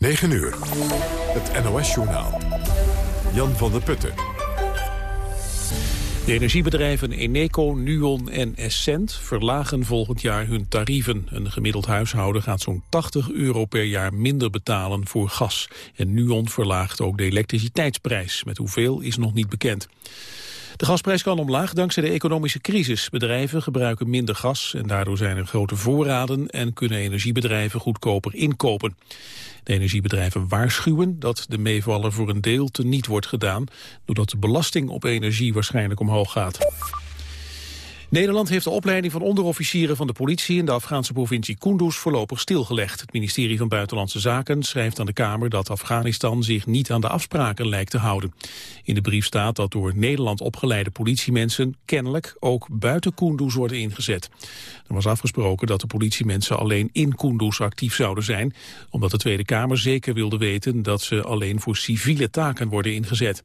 9 uur. Het NOS-journaal. Jan van der Putten. De energiebedrijven Eneco, Nuon en Essent verlagen volgend jaar hun tarieven. Een gemiddeld huishouden gaat zo'n 80 euro per jaar minder betalen voor gas. En Nuon verlaagt ook de elektriciteitsprijs. Met hoeveel is nog niet bekend. De gasprijs kan omlaag dankzij de economische crisis. Bedrijven gebruiken minder gas en daardoor zijn er grote voorraden en kunnen energiebedrijven goedkoper inkopen. De energiebedrijven waarschuwen dat de meevaller voor een deel teniet wordt gedaan, doordat de belasting op energie waarschijnlijk omhoog gaat. Nederland heeft de opleiding van onderofficieren van de politie in de Afghaanse provincie Kunduz voorlopig stilgelegd. Het ministerie van Buitenlandse Zaken schrijft aan de Kamer dat Afghanistan zich niet aan de afspraken lijkt te houden. In de brief staat dat door Nederland opgeleide politiemensen kennelijk ook buiten Kunduz worden ingezet. Er was afgesproken dat de politiemensen alleen in Kunduz actief zouden zijn, omdat de Tweede Kamer zeker wilde weten dat ze alleen voor civiele taken worden ingezet.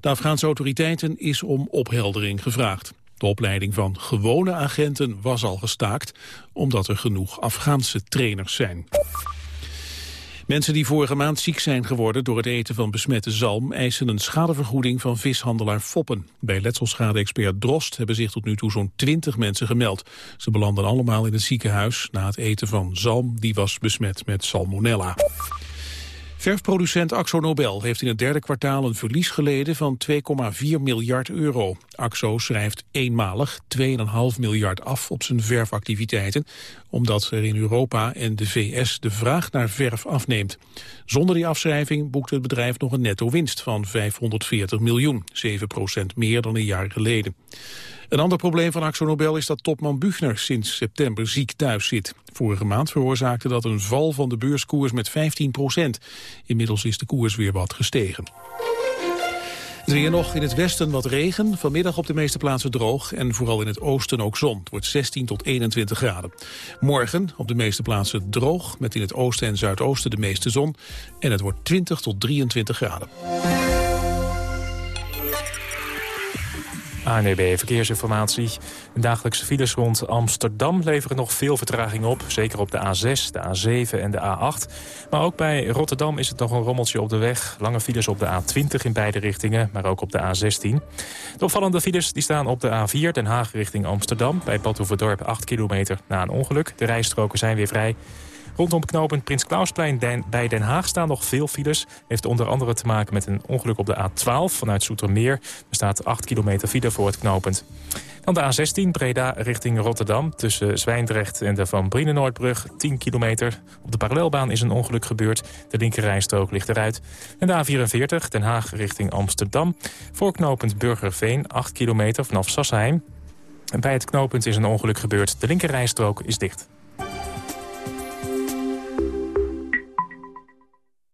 De Afghaanse autoriteiten is om opheldering gevraagd. De opleiding van gewone agenten was al gestaakt, omdat er genoeg Afghaanse trainers zijn. Mensen die vorige maand ziek zijn geworden door het eten van besmette zalm eisen een schadevergoeding van vishandelaar Foppen. Bij letselschade-expert Drost hebben zich tot nu toe zo'n 20 mensen gemeld. Ze belanden allemaal in het ziekenhuis na het eten van zalm die was besmet met salmonella. Verfproducent Axo Nobel heeft in het derde kwartaal een verlies geleden van 2,4 miljard euro. Axo schrijft eenmalig 2,5 miljard af op zijn verfactiviteiten, omdat er in Europa en de VS de vraag naar verf afneemt. Zonder die afschrijving boekt het bedrijf nog een netto winst van 540 miljoen, 7% meer dan een jaar geleden. Een ander probleem van Nobel is dat topman Buchner sinds september ziek thuis zit. Vorige maand veroorzaakte dat een val van de beurskoers met 15 procent. Inmiddels is de koers weer wat gestegen. Het weer nog in het westen wat regen, vanmiddag op de meeste plaatsen droog en vooral in het oosten ook zon. Het wordt 16 tot 21 graden. Morgen op de meeste plaatsen droog, met in het oosten en zuidoosten de meeste zon. En het wordt 20 tot 23 graden. ANEB Verkeersinformatie. De dagelijkse files rond Amsterdam leveren nog veel vertraging op. Zeker op de A6, de A7 en de A8. Maar ook bij Rotterdam is het nog een rommeltje op de weg. Lange files op de A20 in beide richtingen, maar ook op de A16. De opvallende files die staan op de A4 Den Haag richting Amsterdam. Bij Badhoevedorp 8 kilometer na een ongeluk. De rijstroken zijn weer vrij. Rondom knooppunt Prins Klausplein bij Den Haag staan nog veel files. Heeft onder andere te maken met een ongeluk op de A12 vanuit Soetermeer. Er staat 8 kilometer file voor het knooppunt. Dan de A16 Breda richting Rotterdam. Tussen Zwijndrecht en de Van Brienenoordbrug 10 kilometer. Op de parallelbaan is een ongeluk gebeurd. De linkerrijstrook ligt eruit. En de A44 Den Haag richting Amsterdam. Voor knooppunt Burgerveen 8 kilometer vanaf Sassheim. En bij het knooppunt is een ongeluk gebeurd. De linkerrijstrook is dicht.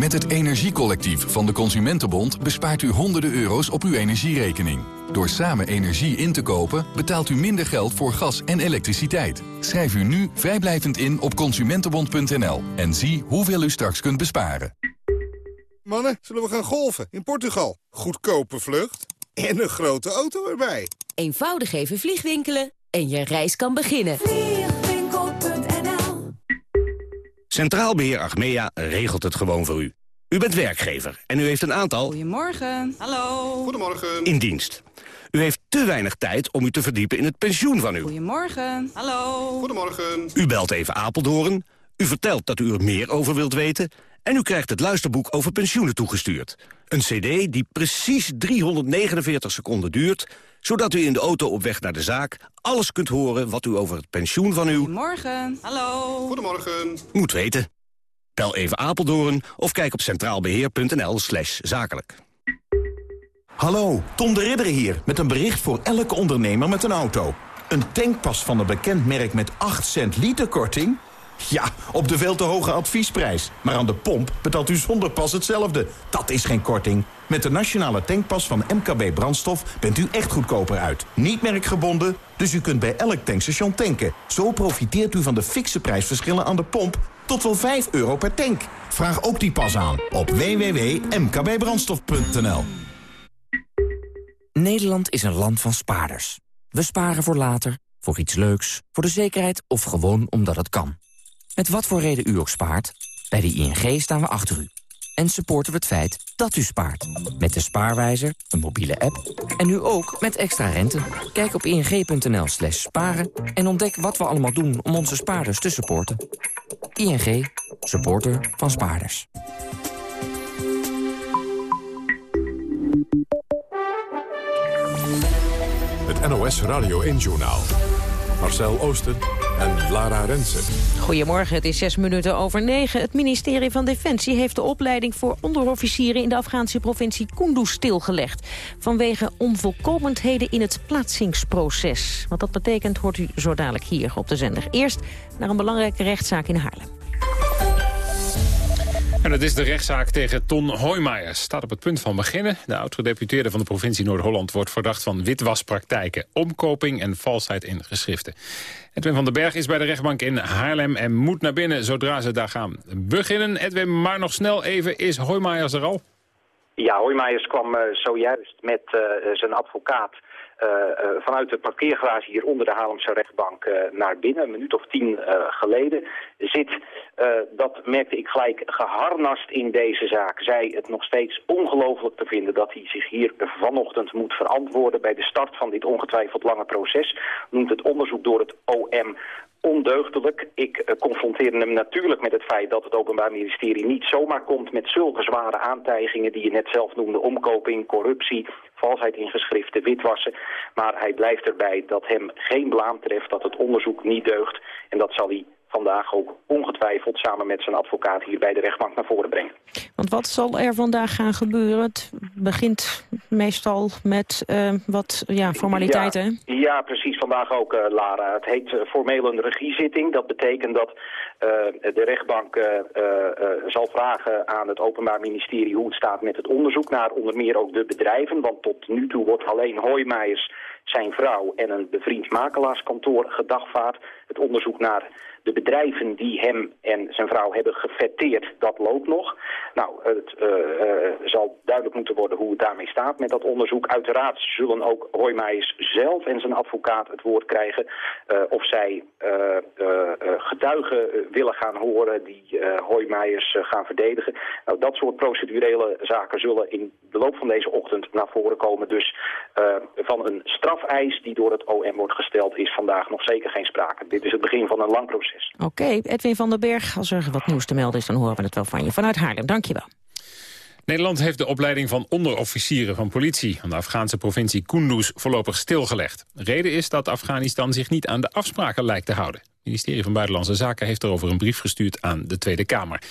Met het Energiecollectief van de Consumentenbond bespaart u honderden euro's op uw energierekening. Door samen energie in te kopen betaalt u minder geld voor gas en elektriciteit. Schrijf u nu vrijblijvend in op consumentenbond.nl en zie hoeveel u straks kunt besparen. Mannen, zullen we gaan golven in Portugal? Goedkope vlucht en een grote auto erbij. Eenvoudig even vliegwinkelen en je reis kan beginnen. Centraal Beheer Achmea regelt het gewoon voor u. U bent werkgever en u heeft een aantal... Goedemorgen. Hallo. Goedemorgen. ...in dienst. U heeft te weinig tijd om u te verdiepen in het pensioen van u. Goedemorgen. Hallo. Goedemorgen. U belt even Apeldoorn. U vertelt dat u er meer over wilt weten. En u krijgt het luisterboek over pensioenen toegestuurd. Een cd die precies 349 seconden duurt zodat u in de auto op weg naar de zaak alles kunt horen wat u over het pensioen van uw... Goedemorgen. Hallo. Goedemorgen. Moet weten. Bel even Apeldoorn of kijk op centraalbeheer.nl slash zakelijk. Hallo, Tom de Ridder hier met een bericht voor elke ondernemer met een auto. Een tankpas van een bekend merk met 8 cent liter korting? Ja, op de veel te hoge adviesprijs. Maar aan de pomp betaalt u zonder pas hetzelfde. Dat is geen korting. Met de nationale tankpas van MKB Brandstof bent u echt goedkoper uit. Niet merkgebonden, dus u kunt bij elk tankstation tanken. Zo profiteert u van de fikse prijsverschillen aan de pomp tot wel 5 euro per tank. Vraag ook die pas aan op www.mkbbrandstof.nl Nederland is een land van spaarders. We sparen voor later, voor iets leuks, voor de zekerheid of gewoon omdat het kan. Met wat voor reden u ook spaart, bij de ING staan we achter u. En supporten we het feit dat u spaart. Met de Spaarwijzer, een mobiele app en nu ook met extra rente. Kijk op ing.nl slash sparen en ontdek wat we allemaal doen om onze spaarders te supporten. ING, supporter van spaarders. Het NOS Radio 1-journaal. Marcel Oosten en Lara Rensen. Goedemorgen, het is zes minuten over negen. Het ministerie van Defensie heeft de opleiding voor onderofficieren... in de Afghaanse provincie Kunduz stilgelegd. Vanwege onvolkomenheden in het plaatsingsproces. Wat dat betekent hoort u zo dadelijk hier op de zender. Eerst naar een belangrijke rechtszaak in Haarlem. En het is de rechtszaak tegen Ton Hoijmaiers. Staat op het punt van beginnen. De oud-gedeputeerde van de provincie Noord-Holland wordt verdacht van witwaspraktijken, omkoping en valsheid in geschriften. Edwin van den Berg is bij de rechtbank in Haarlem en moet naar binnen zodra ze daar gaan beginnen. Edwin, maar nog snel even, is Hoijmaiers er al? Ja, Hoijmaiers kwam uh, zojuist met uh, zijn advocaat vanuit de parkeergarage hier onder de Haarlemse rechtbank uh, naar binnen, een minuut of tien geleden, zit, dat merkte ik gelijk, geharnast in deze zaak. Zij het nog steeds ongelooflijk te vinden dat hij zich hier vanochtend moet verantwoorden bij de start van dit ongetwijfeld lange proces. Noemt het onderzoek door het OM ondeugdelijk. Ik uh, confronteerde hem natuurlijk met het feit dat het Openbaar Ministerie niet zomaar komt met zulke zware aantijgingen die je net zelf noemde, omkoping, corruptie, valsheid in geschriften, witwassen. Maar hij blijft erbij dat hem geen blaam treft, dat het onderzoek niet deugt en dat zal hij vandaag ook ongetwijfeld samen met zijn advocaat hier bij de rechtbank naar voren brengen. Want wat zal er vandaag gaan gebeuren? Het begint meestal met uh, wat ja, formaliteiten. Ja, ja, precies. Vandaag ook, uh, Lara. Het heet uh, formeel een regiezitting. Dat betekent dat de rechtbank zal vragen aan het Openbaar Ministerie hoe het staat met het onderzoek naar onder meer ook de bedrijven. Want tot nu toe wordt alleen Hoijmeijers zijn vrouw en een bevriend makelaarskantoor gedagvaard. Het onderzoek naar de bedrijven die hem en zijn vrouw hebben gefetteerd, dat loopt nog. Nou, het uh, uh, zal duidelijk moeten worden hoe het daarmee staat met dat onderzoek. Uiteraard zullen ook Hoijmeijers zelf en zijn advocaat het woord krijgen... Uh, of zij getuigen willen gaan horen die Hoijmeijers gaan verdedigen. Nou, dat soort procedurele zaken zullen in de loop van deze ochtend naar voren komen. Dus van een strafeis die door het OM wordt gesteld is vandaag nog zeker geen sprake. Dit is het begin van een lang proces. Oké, okay, Edwin van den Berg, als er wat nieuws te melden is... dan horen we het wel van je. Vanuit Haarlem, dankjewel. Nederland heeft de opleiding van onderofficieren van politie... van de Afghaanse provincie Kunduz voorlopig stilgelegd. Reden is dat Afghanistan zich niet aan de afspraken lijkt te houden. Het ministerie van Buitenlandse Zaken heeft erover een brief gestuurd aan de Tweede Kamer.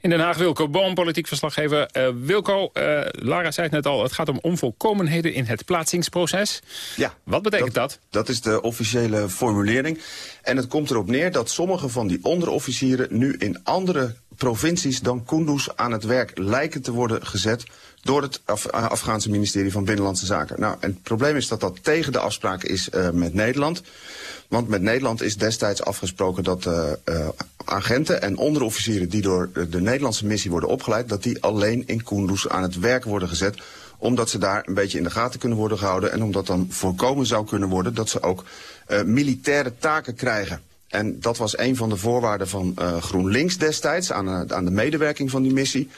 In Den Haag Wilco Boom, politiek verslaggever. Uh, Wilco, uh, Lara zei het net al, het gaat om onvolkomenheden in het plaatsingsproces. Ja. Wat betekent dat? Dat, dat is de officiële formulering. En het komt erop neer dat sommige van die onderofficieren nu in andere provincies dan Kunduz aan het werk lijken te worden gezet door het Af Afghaanse ministerie van Binnenlandse Zaken. Nou, en het probleem is dat dat tegen de afspraak is uh, met Nederland. Want met Nederland is destijds afgesproken dat uh, agenten en onderofficieren die door de Nederlandse missie worden opgeleid, dat die alleen in Kunduz aan het werk worden gezet omdat ze daar een beetje in de gaten kunnen worden gehouden en omdat dan voorkomen zou kunnen worden dat ze ook militaire taken krijgen. En dat was een van de voorwaarden van GroenLinks destijds aan, aan de medewerking van die missie.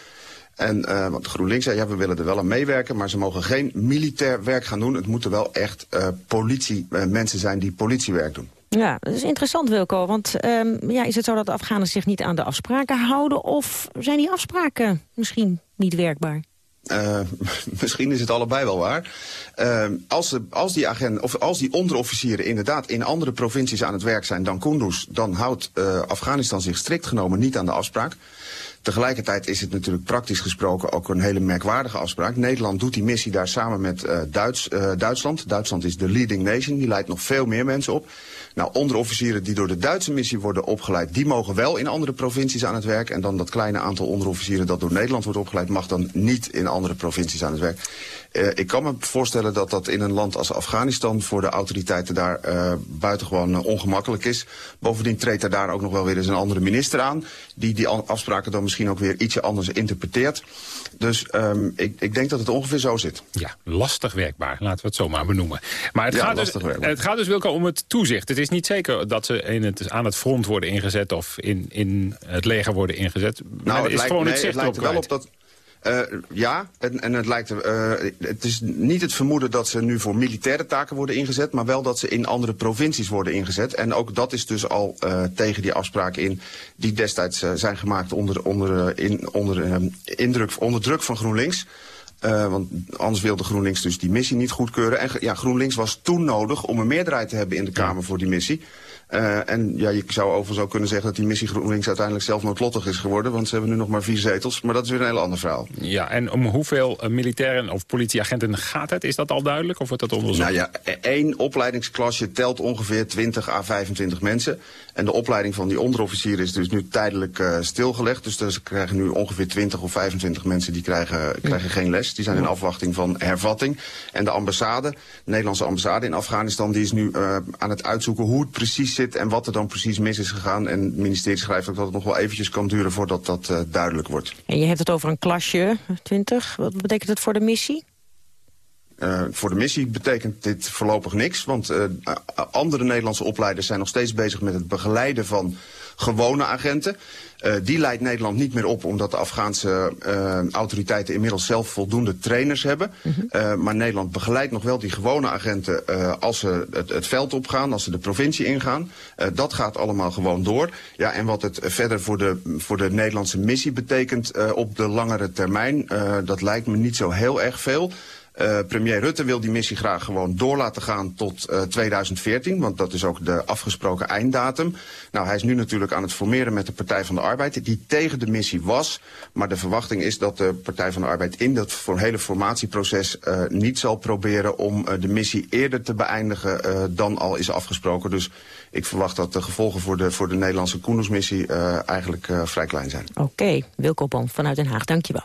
En uh, want GroenLinks zei, ja, we willen er wel aan meewerken, maar ze mogen geen militair werk gaan doen. Het moeten wel echt uh, politie, uh, mensen zijn die politiewerk doen. Ja, dat is interessant, Wilco. Want um, ja, is het zo dat de Afghanen zich niet aan de afspraken houden... of zijn die afspraken misschien niet werkbaar? Uh, misschien is het allebei wel waar. Uh, als, de, als, die agent, of als die onderofficieren inderdaad in andere provincies aan het werk zijn dan Kunduz... dan houdt uh, Afghanistan zich strikt genomen niet aan de afspraak. Tegelijkertijd is het natuurlijk praktisch gesproken ook een hele merkwaardige afspraak. Nederland doet die missie daar samen met uh, Duits, uh, Duitsland. Duitsland is de leading nation, die leidt nog veel meer mensen op. Nou, onderofficieren die door de Duitse missie worden opgeleid... die mogen wel in andere provincies aan het werk. En dan dat kleine aantal onderofficieren dat door Nederland wordt opgeleid... mag dan niet in andere provincies aan het werk. Uh, ik kan me voorstellen dat dat in een land als Afghanistan... voor de autoriteiten daar uh, buitengewoon uh, ongemakkelijk is. Bovendien treedt er daar ook nog wel weer eens een andere minister aan... die die afspraken dan misschien ook weer ietsje anders interpreteert. Dus um, ik, ik denk dat het ongeveer zo zit. Ja, lastig werkbaar, laten we het zo maar benoemen. Maar het, ja, gaat, dus, het gaat dus Wilco om het toezicht. Het is niet zeker dat ze in het, aan het front worden ingezet... of in, in het leger worden ingezet. Nou, het is lijkt, gewoon nee, het zicht het lijkt er wel op dat... Uh, ja, en, en het, lijkt, uh, het is niet het vermoeden dat ze nu voor militaire taken worden ingezet... maar wel dat ze in andere provincies worden ingezet. En ook dat is dus al uh, tegen die afspraken in... die destijds zijn gemaakt onder, onder, in, onder, indruk, onder druk van GroenLinks... Uh, want anders wilde GroenLinks dus die missie niet goedkeuren. En ja, GroenLinks was toen nodig om een meerderheid te hebben in de Kamer voor die missie. Uh, en ja, je zou overigens ook kunnen zeggen dat die missie GroenLinks uiteindelijk zelf noodlottig is geworden. Want ze hebben nu nog maar vier zetels. Maar dat is weer een heel ander verhaal. Ja, en om hoeveel uh, militairen of politieagenten gaat het? Is dat al duidelijk of wordt dat onderzocht? Nou ja, één opleidingsklasje telt ongeveer 20 à 25 mensen. En de opleiding van die onderofficieren is dus nu tijdelijk uh, stilgelegd. Dus ze krijgen nu ongeveer 20 of 25 mensen die krijgen, krijgen geen les. Die zijn in afwachting van hervatting. En de ambassade, de Nederlandse ambassade in Afghanistan... die is nu aan het uitzoeken hoe het precies zit en wat er dan precies mis is gegaan. En het ministerie schrijft ook dat het nog wel eventjes kan duren voordat dat uh, duidelijk wordt. En je hebt het over een klasje, 20. Wat betekent het voor de missie? Uh, voor de missie betekent dit voorlopig niks. Want uh, andere Nederlandse opleiders zijn nog steeds bezig met het begeleiden van gewone agenten. Uh, die leidt Nederland niet meer op omdat de Afghaanse autoriteiten inmiddels zelf voldoende trainers hebben. Uh, maar Nederland begeleidt nog wel die gewone agenten als ze het, het, veld opgaan, als ze de provincie ingaan. dat gaat allemaal gewoon door. Ja, en wat het verder voor de, voor de Nederlandse missie betekent op de langere termijn, dat lijkt me niet zo heel erg veel. Uh, premier Rutte wil die missie graag gewoon door laten gaan tot uh, 2014. Want dat is ook de afgesproken einddatum. Nou, hij is nu natuurlijk aan het formeren met de Partij van de Arbeid. Die tegen de missie was. Maar de verwachting is dat de Partij van de Arbeid in dat hele formatieproces uh, niet zal proberen om de missie eerder te beëindigen dan al is afgesproken. Dus ik verwacht dat de gevolgen voor de, voor de Nederlandse Koendersmissie eigenlijk vrij klein zijn. Oké, okay. Wilco vanuit Den Haag, dankjewel.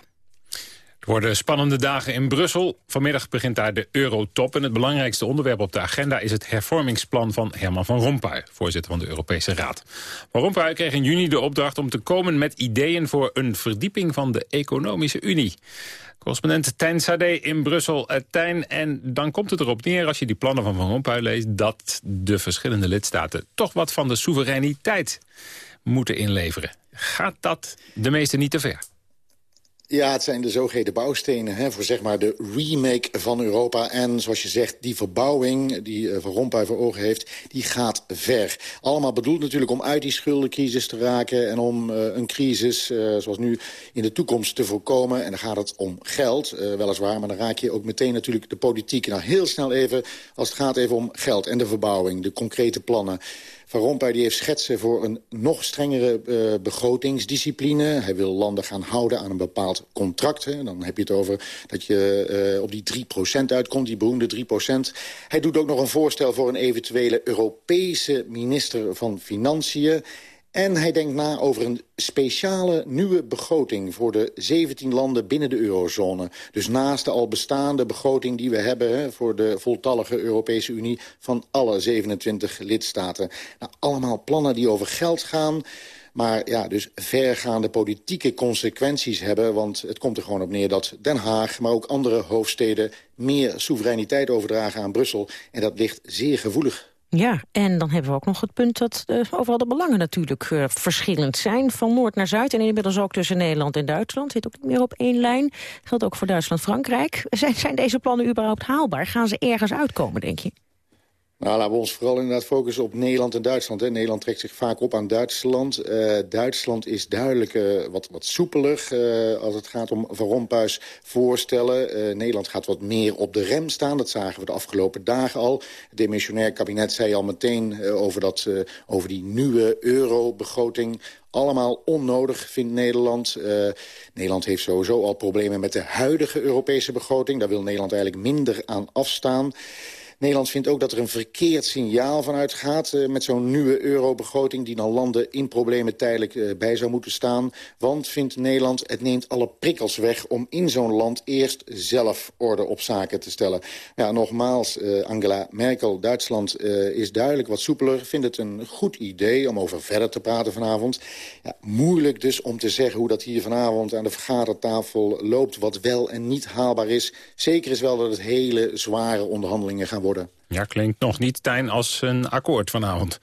Het worden spannende dagen in Brussel. Vanmiddag begint daar de Eurotop. En het belangrijkste onderwerp op de agenda is het hervormingsplan van Herman van Rompuy, voorzitter van de Europese Raad. Van Rompuy kreeg in juni de opdracht om te komen met ideeën voor een verdieping van de economische unie. Correspondent Tijn Sade in Brussel. Uh, Tijn, en dan komt het erop neer als je die plannen van Van Rompuy leest... dat de verschillende lidstaten toch wat van de soevereiniteit moeten inleveren. Gaat dat de meeste niet te ver? Ja, het zijn de zogeheten bouwstenen hè, voor zeg maar de remake van Europa. En zoals je zegt, die verbouwing die uh, Van Rompuy voor ogen heeft, die gaat ver. Allemaal bedoeld natuurlijk om uit die schuldencrisis te raken... en om uh, een crisis uh, zoals nu in de toekomst te voorkomen. En dan gaat het om geld, weliswaar, maar dan raak je ook meteen natuurlijk de politiek. Nou, heel snel even, als het gaat even om geld en de verbouwing, de concrete plannen... Van Rompuy die heeft schetsen voor een nog strengere uh, begrotingsdiscipline. Hij wil landen gaan houden aan een bepaald contract. Hè. Dan heb je het over dat je uh, op die 3% uitkomt, die beroemde 3%. Hij doet ook nog een voorstel voor een eventuele Europese minister van Financiën. En hij denkt na over een speciale nieuwe begroting... voor de 17 landen binnen de eurozone. Dus naast de al bestaande begroting die we hebben... Voor de voltallige Europese Unie van alle 27 lidstaten. Nou, allemaal plannen die over geld gaan... Maar ja, dus vergaande politieke consequenties hebben. Want het komt er gewoon op neer dat Den Haag, maar ook andere hoofdsteden... meer soevereiniteit overdragen aan Brussel. En dat ligt zeer gevoelig ja, en dan hebben we ook nog het punt dat uh, overal de belangen natuurlijk uh, verschillend zijn. Van noord naar zuid en inmiddels ook tussen Nederland en Duitsland. Zit ook niet meer op één lijn. Geldt ook voor Duitsland-Frankrijk. Zijn, zijn deze plannen überhaupt haalbaar? Gaan ze ergens uitkomen, denk je? Nou, laten we ons vooral inderdaad focussen op Nederland en Duitsland. Hè. Nederland trekt zich vaak op aan Duitsland. Uh, Duitsland is duidelijk uh, wat, wat soepeler uh, als het gaat om Van Rompuy's voorstellen. Nederland gaat wat meer op de rem staan. Dat zagen we de afgelopen dagen al. Het demissionair kabinet zei al meteen over, dat, over die nieuwe eurobegroting allemaal onnodig, vindt Nederland. Nederland heeft sowieso al problemen met de huidige Europese begroting. Daar wil Nederland eigenlijk minder aan afstaan. Nederland vindt ook dat er een verkeerd signaal van uitgaat... Uh, met zo'n nieuwe eurobegroting die dan landen in problemen tijdelijk uh, bij zou moeten staan. Want, vindt Nederland, het neemt alle prikkels weg... om in zo'n land eerst zelf orde op zaken te stellen. Ja, nogmaals, uh, Angela Merkel, Duitsland is duidelijk wat soepeler... vindt het een goed idee om over verder te praten vanavond. Ja, moeilijk dus om te zeggen hoe dat hier vanavond aan de vergadertafel loopt... wat wel en niet haalbaar is. Zeker is wel dat het hele zware onderhandelingen gaan worden ja, klinkt nog niet, Tijn, als een akkoord vanavond.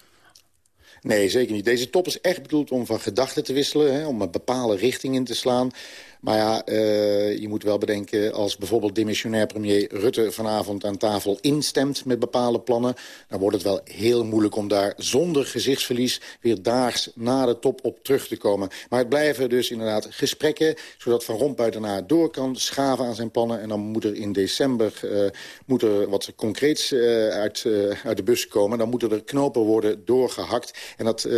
Nee, zeker niet. Deze top is echt bedoeld om van gedachten te wisselen... Hè, om een bepaalde richting in te slaan. Maar ja, uh, je moet wel bedenken... als bijvoorbeeld dimissionair premier Rutte vanavond aan tafel instemt... met bepaalde plannen, dan wordt het wel heel moeilijk... om daar zonder gezichtsverlies weer daags na de top op terug te komen. Maar het blijven dus inderdaad gesprekken... zodat Van Rompuy daarna door kan schaven aan zijn plannen... en dan moet er in december uh, moet er wat concreets uh, uit, uit de bus komen. Dan moeten er knopen worden doorgehakt. En dat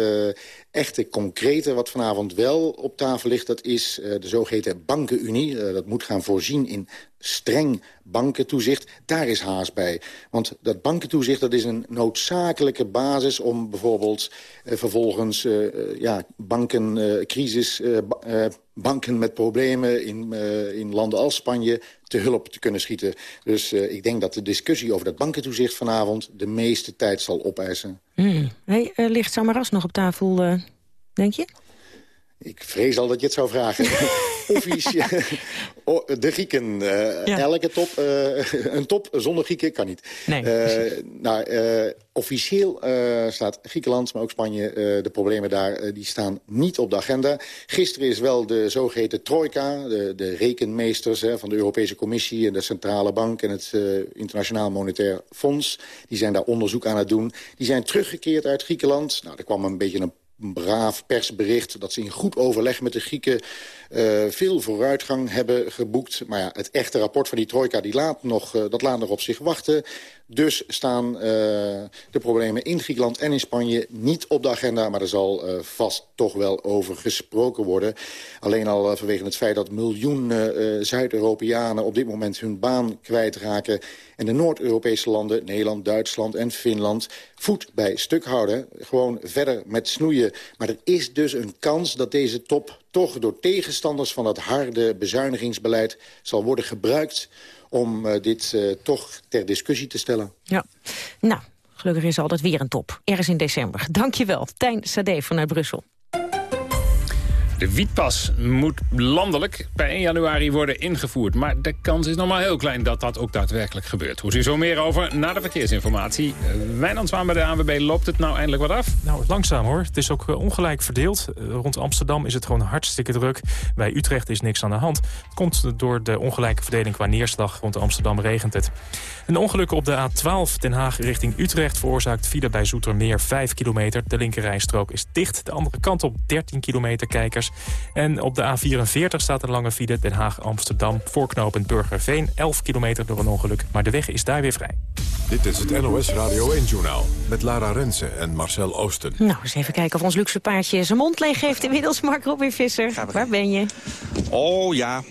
echte concrete wat vanavond wel op tafel ligt... dat is uh, de zogeheten bankenunie. Uh, dat moet gaan voorzien in streng bankentoezicht. Daar is haast bij. Want dat bankentoezicht dat is een noodzakelijke basis... om bijvoorbeeld uh, vervolgens ja, bankencrisis... banken met problemen in, in landen als Spanje te hulp te kunnen schieten. Dus ik denk dat de discussie over dat bankentoezicht vanavond... de meeste tijd zal opeisen. Mm. Hey, ligt Samaras nog op tafel, denk je? Ik vrees al dat je het zou vragen. Officieel, de Grieken. Uh, ja. Elke top, uh, een top zonder Grieken kan niet. Nee, uh, nou, officieel staat Griekenland, maar ook Spanje... de problemen daar, die staan niet op de agenda. Gisteren is wel de zogeheten trojka, de, de rekenmeesters... Hè, van de Europese Commissie en de Centrale Bank... en het Internationaal Monetair Fonds, die zijn daar onderzoek aan het doen. Die zijn teruggekeerd uit Griekenland. Nou, er kwam een beetje een braaf persbericht... dat ze in goed overleg met de Grieken uh, veel vooruitgang hebben geboekt. Maar ja, het echte rapport van die trojka die laat nog, uh, dat laat nog op zich wachten. Dus staan uh, de problemen in Griekenland en in Spanje niet op de agenda... maar er zal vast toch wel over gesproken worden. Alleen al vanwege het feit dat miljoenen Zuid-Europeanen... op dit moment hun baan kwijtraken... en de Noord-Europese landen, Nederland, Duitsland en Finland... voet bij stuk houden, gewoon verder met snoeien. Maar er is dus een kans dat deze top toch door tegenstanders van het harde bezuinigingsbeleid zal worden gebruikt om uh, dit uh, toch ter discussie te stellen. Ja, nou, gelukkig is altijd weer een top. Ergens in december. Dankjewel, Tijn Sade vanuit Brussel. De wietpas moet landelijk bij 1 januari worden ingevoerd. Maar de kans is nog maar heel klein dat dat ook daadwerkelijk gebeurt. Hoe u zo meer over na de verkeersinformatie. Uh, Wijnand Zwaan bij de ANWB, loopt het nou eindelijk wat af? Nou, langzaam hoor. Het is ook uh, ongelijk verdeeld. Uh, rond Amsterdam is het gewoon hartstikke druk. Bij Utrecht is niks aan de hand. Het komt door de ongelijke verdeling qua neerslag. Rond Amsterdam regent het. Een ongeluk op de A12 Den Haag richting Utrecht... veroorzaakt file bij Zoetermeer 5 kilometer. De linkerrijstrook is dicht. De andere kant op 13 kilometer kijkers. En op de A44 staat een lange file Den Haag-Amsterdam... voorknopend Burgerveen, 11 kilometer door een ongeluk. Maar de weg is daar weer vrij. Dit is het NOS Radio 1-journaal met Lara Rensen en Marcel Oosten. Nou, eens even kijken of ons luxe paardje zijn mond leeg heeft inmiddels. Mark Robin Visser, waar ben je? Oh ja,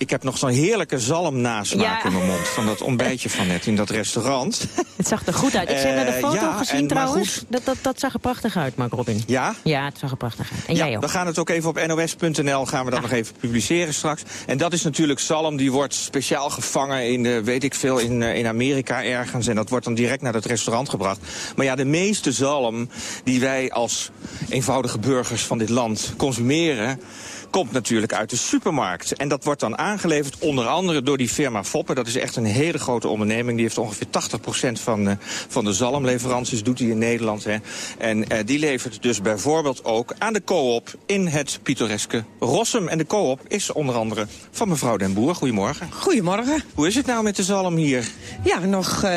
ik heb nog zo'n heerlijke zalm nasmaak ja. in mijn mond. Van dat ontbijtje van net in dat restaurant. Het zag er goed uit. Ik heb de foto uh, ja, gezien en, trouwens. Dat, dat, dat zag er prachtig uit, Mark Robin. Ja? Ja, het zag er prachtig uit. En ja, jij ook. We gaan het ook even op nos.nl gaan we dat nog even publiceren straks. En dat is natuurlijk zalm. Die wordt speciaal gevangen in, de, weet ik veel, in, in Amerika ergens. En dat wordt dan direct naar het restaurant gebracht. Maar ja, de meeste zalm die wij als eenvoudige burgers van dit land consumeren komt natuurlijk uit de supermarkt. En dat wordt dan aangeleverd onder andere door die firma Foppen. Dat is echt een hele grote onderneming. Die heeft ongeveer 80% van, uh, van de zalmleveranties, doet hij in Nederland. Hè. En uh, die levert dus bijvoorbeeld ook aan de co-op in het pittoreske Rossum. En de co-op is onder andere van mevrouw Den Boer. Goedemorgen. Goedemorgen. Hoe is het nou met de zalm hier? Ja, nog uh,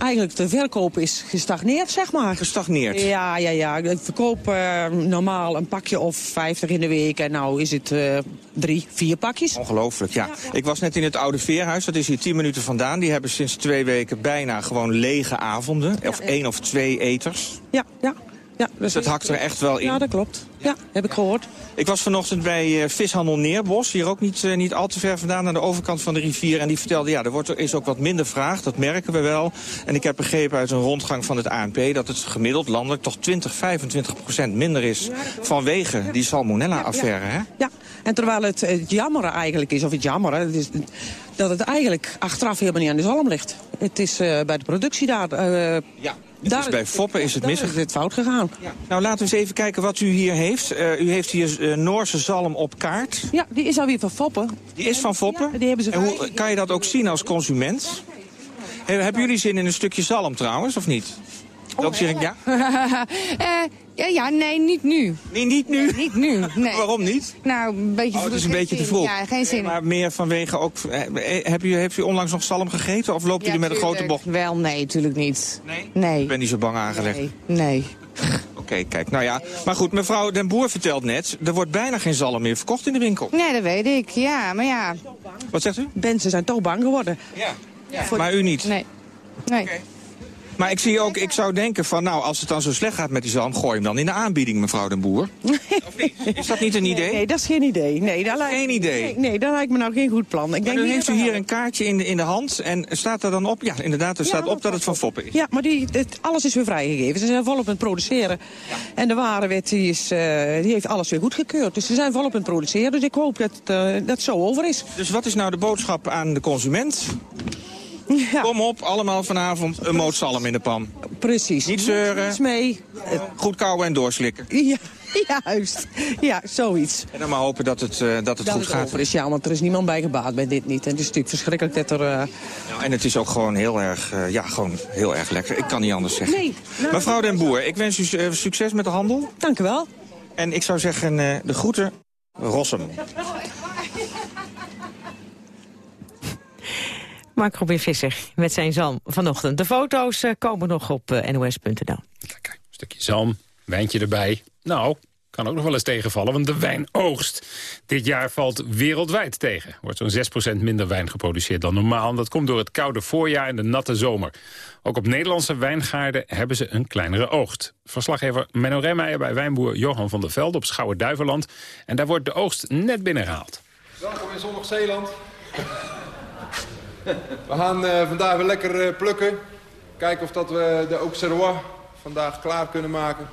eigenlijk de verkoop is gestagneerd, zeg maar. Gestagneerd? Ja, ja, ja. Ik verkoop normaal een pakje of 50 in de week. En nou is het uh, drie, vier pakjes. Ongelooflijk, ja. Ik was net in het oude veerhuis, dat is hier 10 minuten vandaan. Die hebben sinds twee weken bijna gewoon lege avonden. Of één of twee eters. Ja, ja. Ja, dus dat hakt er echt wel in. Ja, dat klopt. Ja, heb ik gehoord. Ik was vanochtend bij uh, Vishandel Neerbos, hier ook niet, uh, niet al te ver vandaan aan de overkant van de rivier. En die vertelde, ja, er wordt, er is ook wat minder vraag, dat merken we wel. En ik heb begrepen uit een rondgang van het ANP dat het gemiddeld landelijk toch 20, 25 procent minder is. Vanwege die salmonella-affaire, hè? Ja, en terwijl het, het jammer eigenlijk is, of het jammer, het is, dat het eigenlijk achteraf helemaal niet aan de zalm ligt. Het is uh, bij de productie daar... ja. Daar, bij Foppen is het mis. is het fout gegaan. Ja. Nou, laten we eens even kijken wat u hier heeft. Uh, u heeft hier uh, Noorse zalm op kaart. Ja, die is alweer van Foppen. Die is van Foppen? Ja, die hebben ze en hoe kan je dat ook zien als consument? He, hebben jullie zin in een stukje zalm trouwens, of niet? Oh, zeg ik ja? uh, ja, ja, nee, niet nu. Nee, niet nu? Nee, niet nu, nee. Waarom niet? Nou, een beetje oh, het is een beetje te vroeg. Ja, geen zin. Maar meer vanwege ook... Heb u, heeft u onlangs nog zalm gegeten of loopt ja, u met een grote bocht? Wel, nee, natuurlijk niet. Nee? Nee. Ik ben niet zo bang aangelegd. Nee, nee. Oké, okay, kijk, nou ja. Maar goed, mevrouw Den Boer vertelt net... er wordt bijna geen zalm meer verkocht in de winkel. Nee, dat weet ik, ja, maar ja. Wat zegt u? Mensen zijn toch bang geworden. Ja, ja. maar u niet? Nee. Nee. Okay. Maar ik zie ook, ik zou denken van, nou, als het dan zo slecht gaat met die zalm... gooi hem dan in de aanbieding, mevrouw Den Boer. Is dat niet een idee? Nee, nee dat is geen idee. Nee, dat lijkt, geen idee? Nee, nee, dat lijkt me nou geen goed plan. Ik denk dan heeft u hier een kaartje in de, in de hand en staat er dan op... Ja, inderdaad, er staat ja, op dat het van Foppen is. Ja, maar die, het, alles is weer vrijgegeven. Ze zijn volop aan het produceren. Ja. En de warenwet die is, uh, die heeft alles weer goedgekeurd. Dus ze zijn volop aan het produceren. Dus ik hoop dat uh, dat zo over is. Dus wat is nou de boodschap aan de consument? Ja. Kom op, allemaal vanavond een moot zalm in de pan. Precies. Niet zeuren. Niets mee. Goed kauwen en doorslikken. Ja, juist. Ja, zoiets. En dan maar hopen dat het, uh, dat het dat goed het gaat. Over is, ja, want er is niemand bij gebaat bij dit niet. En het is natuurlijk verschrikkelijk dat er... Uh... Ja, en het is ook gewoon heel erg, uh, ja, gewoon heel erg lekker. Ik kan niet anders zeggen. Nee. Nou, Mevrouw Den Boer, ik wens u succes met de handel. Dank u wel. En ik zou zeggen, de groeten, Rossum. Mark Robin Visser met zijn zalm vanochtend. De foto's uh, komen nog op uh, nos.nl. Kijk, een stukje zalm, wijntje erbij. Nou, kan ook nog wel eens tegenvallen, want de wijnoogst dit jaar valt wereldwijd tegen. Er wordt zo'n 6% minder wijn geproduceerd dan normaal. Dat komt door het koude voorjaar en de natte zomer. Ook op Nederlandse wijngaarden hebben ze een kleinere oogst. Verslaggever Menno Remmeijer bij wijnboer Johan van der Velde op Schouwen-Duiveland. En daar wordt de oogst net binnengehaald. Welkom in zonnig Zeeland. We gaan uh, vandaag weer lekker uh, plukken. Kijken of dat we de Auxerrois vandaag klaar kunnen maken.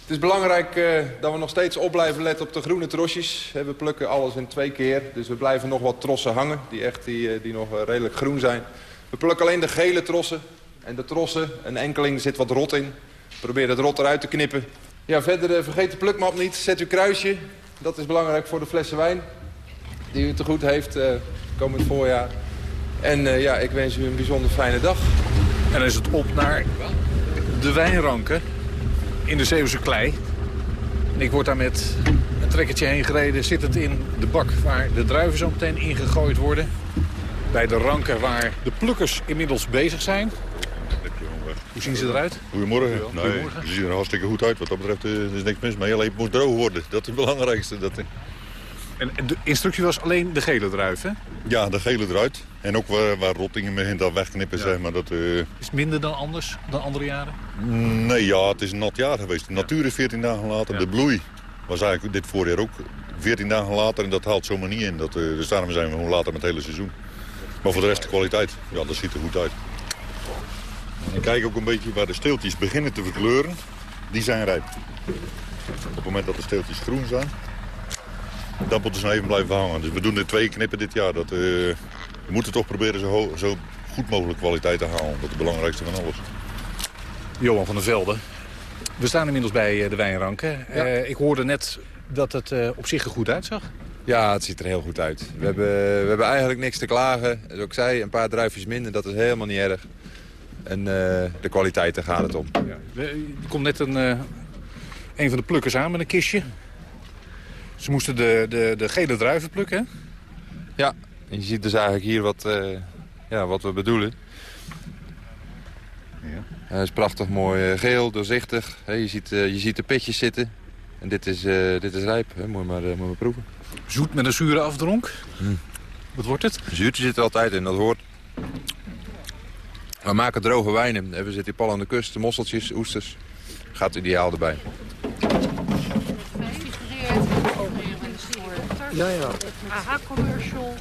Het is belangrijk uh, dat we nog steeds op blijven letten op de groene trosjes. We plukken alles in twee keer, dus we blijven nog wat trossen hangen. Die, echt, die, die nog redelijk groen zijn. We plukken alleen de gele trossen. En de trossen, een enkeling zit wat rot in. Probeer het rot eruit te knippen. Ja, verder vergeet de plukmap niet. Zet uw kruisje. Dat is belangrijk voor de flessen wijn. Die u te goed heeft komend voorjaar. En uh, ja, ik wens u een bijzonder fijne dag. En dan is het op naar de wijnranken in de Zeeuwse klei. En ik word daar met een trekkertje heen gereden, zittend in de bak waar de druiven zo meteen ingegooid worden. Bij de ranken waar de plukkers inmiddels bezig zijn. Hoe zien ze eruit? Goedemorgen. Nee, Goedemorgen. Ze zien er hartstikke goed uit. Wat dat betreft uh, er is niks mis mee. Alleen het moet droog worden. Dat is het belangrijkste. Dat... En de instructie was alleen de gele druif, hè? Ja, de gele eruit. En ook waar, waar rottingen begint dat wegknippen, zeg maar. Dat, uh... Is het minder dan anders, dan andere jaren? Nee, ja, het is een nat jaar geweest. De natuur is 14 dagen later. De bloei was eigenlijk dit voorjaar ook 14 dagen later. En dat haalt zomaar niet in. Dat, uh, dus daarom zijn we gewoon later met het hele seizoen. Maar voor de rest de kwaliteit. Ja, dat ziet er goed uit. En kijk ook een beetje waar de steeltjes beginnen te verkleuren. Die zijn rijp. Op het moment dat de steeltjes groen zijn, dat moeten ze nou even blijven hangen. Dus we doen er twee knippen dit jaar. Dat, uh, we moeten toch proberen zo, zo, goed mogelijk kwaliteit te halen. Dat is het belangrijkste van alles. Johan van der Velde. We staan inmiddels bij de wijnranken. Ja. Uh, ik hoorde net dat het uh, op zich er goed uitzag. Ja, het ziet er heel goed uit. We hebben, we hebben eigenlijk niks te klagen. Zoals ik zei, een paar druifjes minder, dat is helemaal niet erg. En uh, de kwaliteit, daar gaat het om. Ja. Er komt net een, uh, een van de plukkers aan met een kistje. Ze moesten de, de, de gele druiven plukken, hè? Ja, en je ziet dus eigenlijk hier wat, uh, ja, wat we bedoelen. Ja. Hij is prachtig mooi eh, geel, doorzichtig. Je, ziet, eh, je ziet de pitjes zitten. En dit is, eh, dit is rijp, hè. Moet, je maar, eh, moet je maar proeven. Zoet met een zure afdronk. Wat wordt het? Zuurtje zit er altijd in, dat hoort. We maken droge wijnen. We zitten hier pal aan de kust, mosseltjes, oesters. Gaat ideaal erbij. Ja, ja. AH-commercial.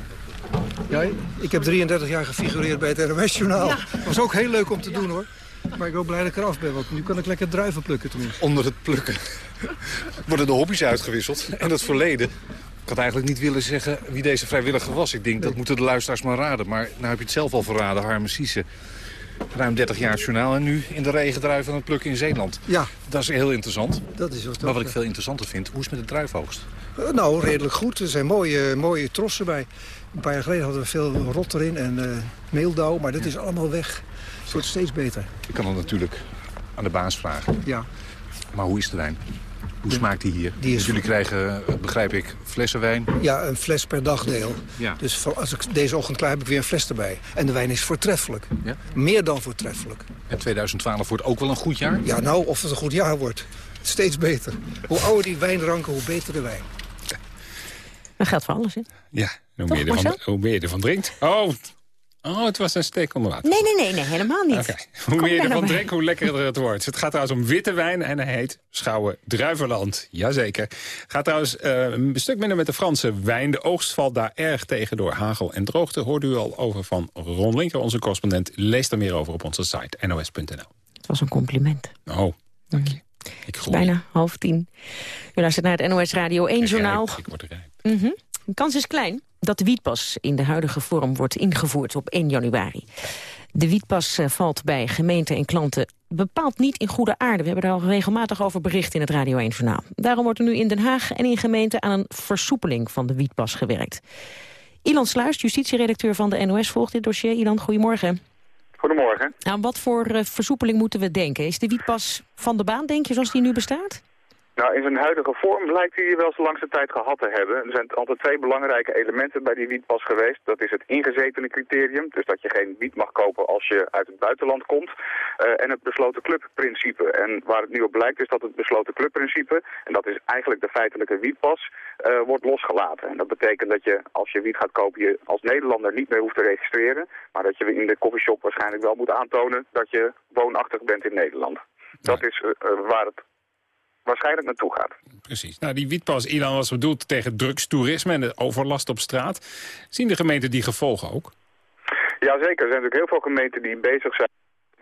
Ja. Ik heb 33 jaar gefigureerd bij het NOS-journaal. Ja. was ook heel leuk om te doen, hoor. Maar ik ben ook blij dat ik eraf ben, want nu kan ik lekker druiven plukken tenminste. Onder het plukken worden de hobby's uitgewisseld. En het verleden. Ik had eigenlijk niet willen zeggen wie deze vrijwilliger was. Ik denk, dat moeten de luisteraars maar raden. Maar nou heb je het zelf al verraden, Harme Siese. Ruim 30 jaar het journaal en nu in de regen druiven aan het plukken in Zeeland. Ja. Dat is heel interessant. Dat is wat Maar wat ik veel interessanter vind, hoe is het met de druifoogst? eh, Nou, redelijk goed. Er zijn mooie, mooie trossen bij. Een paar jaar geleden hadden we veel rot erin en eh, meeldauw, maar dat is allemaal weg. Het wordt steeds beter. Ik kan het natuurlijk aan de baas vragen. Ja. Maar hoe is de wijn? Hoe smaakt die hier? die is- Want Jullie krijgen, eh, begrijp ik, flessen wijn. Ja, een fles per dagdeel. Ja. Dus als ik deze ochtend klaar heb ik weer een fles erbij. En de wijn is voortreffelijk. Ja? Meer dan voortreffelijk. En 2012 wordt ook wel een goed jaar? Ja, nou, of het een goed jaar wordt. Steeds beter. Hoe ouder die wijn ranken, hoe beter de wijn. Dat geldt voor alles, hè? Ja, hoe Toch, meer, je ervan, Marcel? hoe meer je ervan drinkt. Oh, oh, het was een steek onder water. Nee, nee, nee, nee helemaal niet. Hoe meer je ervan drinkt, hoe lekkerder het wordt. Het gaat trouwens om witte wijn en hij heet Schouwen Druiverland. Jazeker. Gaat trouwens eh, een stuk minder met de Franse wijn. De oogst valt daar erg tegen door hagel en droogte. Hoorde u al over van Ron Linker, onze correspondent. Lees er meer over op onze site nos.nl. Het was een compliment. Oh, dank je. Ik Het is groei. bijna half tien. U luistert naar het NOS Radio 1 journaal. Ik word. Mhm. De kans is klein dat de wietpas in de huidige vorm wordt ingevoerd op 1 januari. De wietpas eh, valt bij gemeenten en klanten bepaald niet in goede aarde. We hebben daar al regelmatig over bericht in het Radio 1 journaal. Daarom wordt er nu in Den Haag en in gemeenten aan een versoepeling van de wietpas gewerkt. Ilan Sluis, justitieredacteur van de NOS, volgt dit dossier. Ilan, goedemorgen. Goedemorgen. Aan wat voor eh, versoepeling moeten we denken? Is de wietpas van de baan, denk je, zoals die nu bestaat? Nou, in zijn huidige vorm lijkt hij wel zijn langste tijd gehad te hebben. Er zijn altijd twee belangrijke elementen bij die wietpas geweest. Dat is het ingezetene criterium, dus dat je geen wiet mag kopen als je uit het buitenland komt. eh, en het besloten clubprincipe. En waar het nu op lijkt is dat het besloten clubprincipe, en dat is eigenlijk de feitelijke wietpas, eh, wordt losgelaten. En dat betekent dat je als je wiet gaat kopen je als Nederlander niet meer hoeft te registreren. Maar dat je in de coffeeshop waarschijnlijk wel moet aantonen dat je woonachtig bent in Nederland. Dat is eh, waar het waarschijnlijk naartoe gaat. Precies. Nou, die wietpas, Ilan, was bedoeld tegen drugstoerisme en de overlast op straat. Zien de gemeenten die gevolgen ook? Jazeker, er zijn natuurlijk heel veel gemeenten die bezig zijn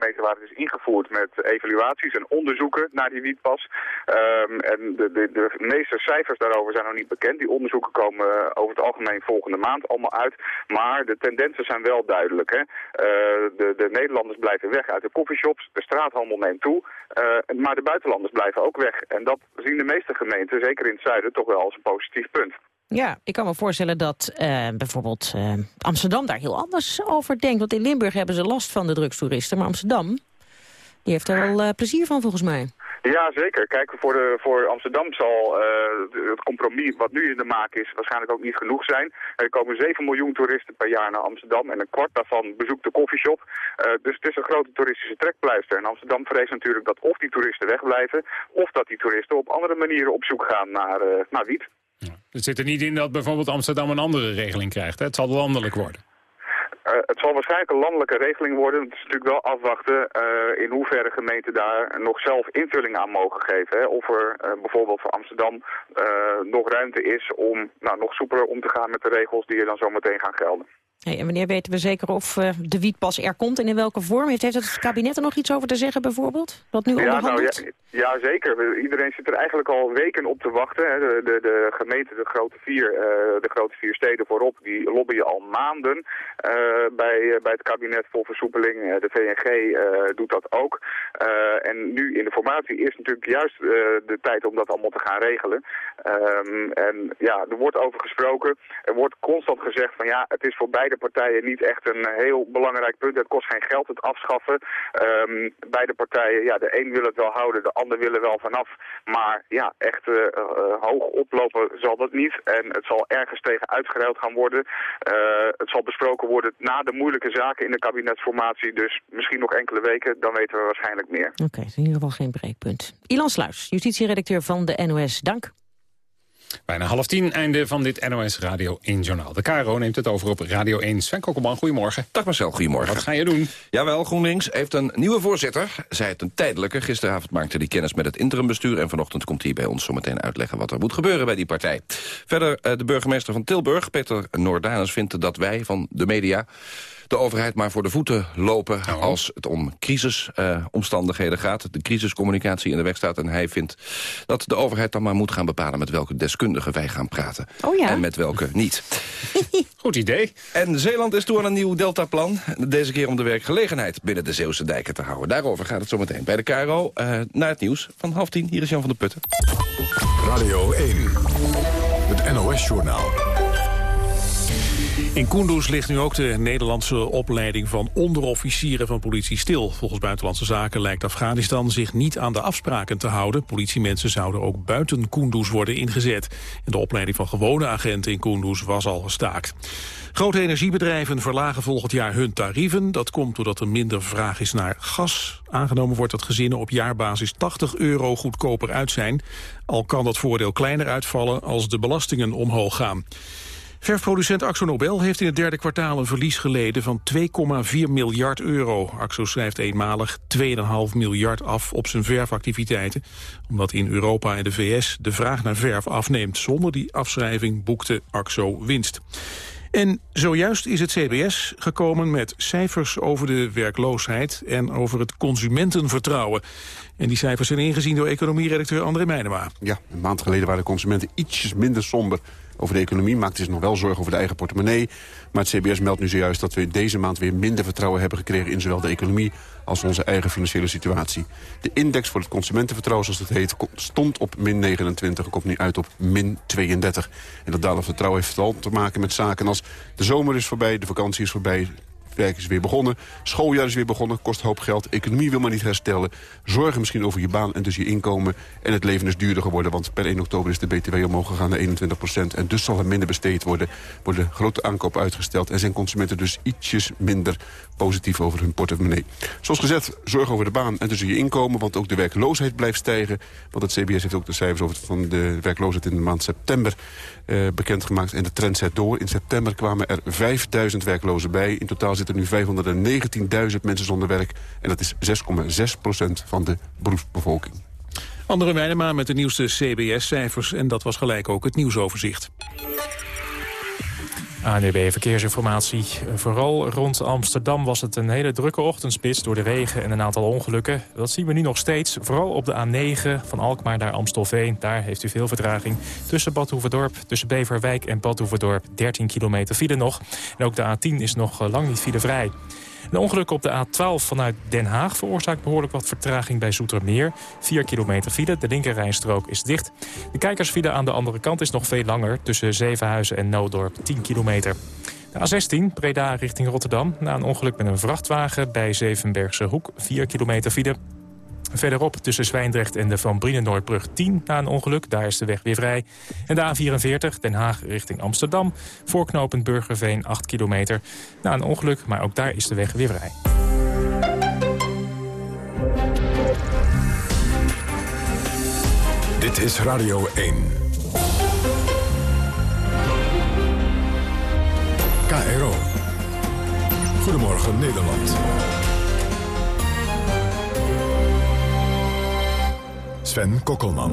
gemeenten waar het is ingevoerd met evaluaties en onderzoeken naar die wietpas. Ehm, en de, de, de meeste cijfers daarover zijn nog niet bekend. Die onderzoeken komen eh, over het algemeen volgende maand allemaal uit. Maar de tendensen zijn wel duidelijk. Hè? Eh, de, de Nederlanders blijven weg uit de coffeeshops. De straathandel neemt toe. Eh, maar de buitenlanders blijven ook weg. En dat zien de meeste gemeenten, zeker in het zuiden, toch wel als een positief punt. Ja, ik kan me voorstellen dat eh, bijvoorbeeld eh, Amsterdam daar heel anders over denkt. Want in Limburg hebben ze last van de drugstoeristen. Maar Amsterdam, die heeft er wel eh, plezier van volgens mij. Ja, zeker. Kijk, voor, de, voor Amsterdam zal het compromis wat nu in de maak is waarschijnlijk ook niet genoeg zijn. Er komen 7 miljoen toeristen per jaar naar Amsterdam en een kwart daarvan bezoekt de koffieshop. Eh, dus het is een grote toeristische trekpleister. En Amsterdam vreest natuurlijk dat of die toeristen wegblijven of dat die toeristen op andere manieren op zoek gaan naar, eh, naar wiet. Het zit er niet in dat bijvoorbeeld Amsterdam een andere regeling krijgt. Hè? Het zal landelijk worden. Eh, het zal waarschijnlijk een landelijke regeling worden. Het is natuurlijk wel afwachten eh, in hoeverre gemeenten daar nog zelf invulling aan mogen geven. Hè. Of er eh, bijvoorbeeld voor Amsterdam nog ruimte is om nou, nog soepeler om te gaan met de regels die er dan zo meteen gaan gelden. Hey, en wanneer weten we zeker of eh, de wietpas er komt en in welke vorm? Heeft, heeft het kabinet er nog iets over te zeggen bijvoorbeeld? Wat nu Ja, nou, ja, ja, zeker. Iedereen zit er eigenlijk al weken op te wachten. Hè. De, de, de gemeenten, de grote, vier, eh, de grote vier steden voorop, die lobbyen al maanden eh, bij, bij het kabinet voor versoepeling. De VNG doet dat ook. En nu in de formatie is natuurlijk juist de tijd om dat allemaal te gaan regelen. Ehm, en ja, er wordt over gesproken. Er wordt constant gezegd van ja, het is voor beide partijen niet echt een heel belangrijk punt. Het kost geen geld, het afschaffen. Ehm, beide partijen, ja, de een wil het wel houden, de ander wil er wel vanaf. Maar ja, echt uh, hoog oplopen zal dat niet. En het zal ergens tegen uitgeruild gaan worden. het zal besproken worden na de moeilijke zaken in de kabinetsformatie. Dus misschien nog enkele weken, dan weten we waarschijnlijk meer. Oké, okay, in ieder geval geen breekpunt. Ilan Sluis, justitieredacteur van de NOS. Dank. Bijna half tien, einde van dit NOS Radio 1 Journaal. De Caro neemt het over op Radio 1. Sven Kokkelman, goedemorgen. Dag Marcel, goedemorgen. Wat ga je doen? Jawel, GroenLinks heeft een nieuwe voorzitter. Zij het een tijdelijke. Gisteravond maakte hij kennis met het interimbestuur... en vanochtend komt hij bij ons zometeen uitleggen wat er moet gebeuren bij die partij. Verder, eh, de burgemeester van Tilburg, Peter Noordanus, vindt dat wij van de media de overheid maar voor de voeten lopen... Oh. als het om crisisomstandigheden uh, gaat. De crisiscommunicatie in de weg staat. En hij vindt dat de overheid dan maar moet gaan bepalen... met welke deskundigen wij gaan praten. Oh ja? En met welke niet. Goed idee. En Zeeland is toe aan een nieuw deltaplan. Deze keer om de werkgelegenheid binnen de Zeeuwse dijken te houden. Daarover gaat het zo meteen bij de KRO. Uh, naar het nieuws van half tien. Hier is Jan van der Putten. Radio 1. Het NOS-journaal. In Kunduz ligt nu ook de Nederlandse opleiding van onderofficieren van politie stil. Volgens Buitenlandse Zaken lijkt Afghanistan zich niet aan de afspraken te houden. Politiemensen zouden ook buiten Kunduz worden ingezet. En de opleiding van gewone agenten in Kunduz was al gestaakt. Grote energiebedrijven verlagen volgend jaar hun tarieven. Dat komt doordat er minder vraag is naar gas. Aangenomen wordt dat gezinnen op jaarbasis 80 euro goedkoper uit zijn. Al kan dat voordeel kleiner uitvallen als de belastingen omhoog gaan. Verfproducent Axo Nobel heeft in het derde kwartaal een verlies geleden van 2,4 miljard euro. Axo schrijft eenmalig 2,5 miljard af op zijn verfactiviteiten. Omdat in Europa en de VS de vraag naar verf afneemt. Zonder die afschrijving boekte Axo winst. En zojuist is het CBS gekomen met cijfers over de werkloosheid en over het consumentenvertrouwen. En die cijfers zijn ingezien door economieredacteur André Meijnema. Ja, een maand geleden waren de consumenten ietsjes minder somber over de economie. Maakt zich nog wel zorgen over de eigen portemonnee. Maar het CBS meldt nu zojuist dat we deze maand weer minder vertrouwen hebben gekregen... in zowel de economie als onze eigen financiële situatie. De index voor het consumentenvertrouwen, zoals het heet, stond op min 29 en komt nu uit op min 32. En dat dalend vertrouwen heeft vooral te maken met zaken als de zomer is voorbij, de vakantie is voorbij, is weer begonnen. Schooljaar is weer begonnen, kost hoop geld. Economie wil maar niet herstellen. Zorgen misschien over je baan en dus je inkomen. En het leven is duurder geworden, want per 1 oktober is de BTW omhoog gegaan naar 21 procent. En dus zal er minder besteed worden. Worden grote aankopen uitgesteld en zijn consumenten dus ietsjes minder positief over hun portemonnee. Zoals gezegd, zorg over de baan en dus je inkomen, want ook de werkloosheid blijft stijgen. Want het CBS heeft ook de cijfers over van de werkloosheid in de maand september uh, bekendgemaakt. En de trend zet door. In september kwamen er 5000 werklozen bij. In totaal zitten nu 519.000 mensen zonder werk. En dat is 6,6% van de beroepsbevolking. Andere Weidema met de nieuwste CBS-cijfers. En dat was gelijk ook het nieuwsoverzicht. ANUB Verkeersinformatie. Vooral rond Amsterdam was het een hele drukke ochtendspits... door de regen en een aantal ongelukken. Dat zien we nu nog steeds. Vooral op de A9 van Alkmaar naar Amstelveen. Daar heeft u veel vertraging. Tussen Bad Hoeverdorp, tussen Beverwijk en Bad Hoeverdorp... 13 kilometer file nog. En ook de A10 is nog lang niet filevrij. Een ongeluk op de A12 vanuit Den Haag veroorzaakt behoorlijk wat vertraging bij Zoetermeer. 4 kilometer file, de linkerrijstrook is dicht. De kijkersfile aan de andere kant is nog veel langer, tussen Zevenhuizen en Noodorp, 10 kilometer. De A16, Breda richting Rotterdam. Na een ongeluk met een vrachtwagen bij Zevenbergse Hoek, 4 kilometer file. Verderop tussen Zwijndrecht en de Van Brienenoordbrug 10 na een ongeluk. Daar is de weg weer vrij. En de A44 Den Haag richting Amsterdam. Voorknopend Burgerveen 8 kilometer. Na een ongeluk, maar ook daar is de weg weer vrij. Dit is Radio 1. KRO. Goedemorgen Nederland. Sven Kokkelman.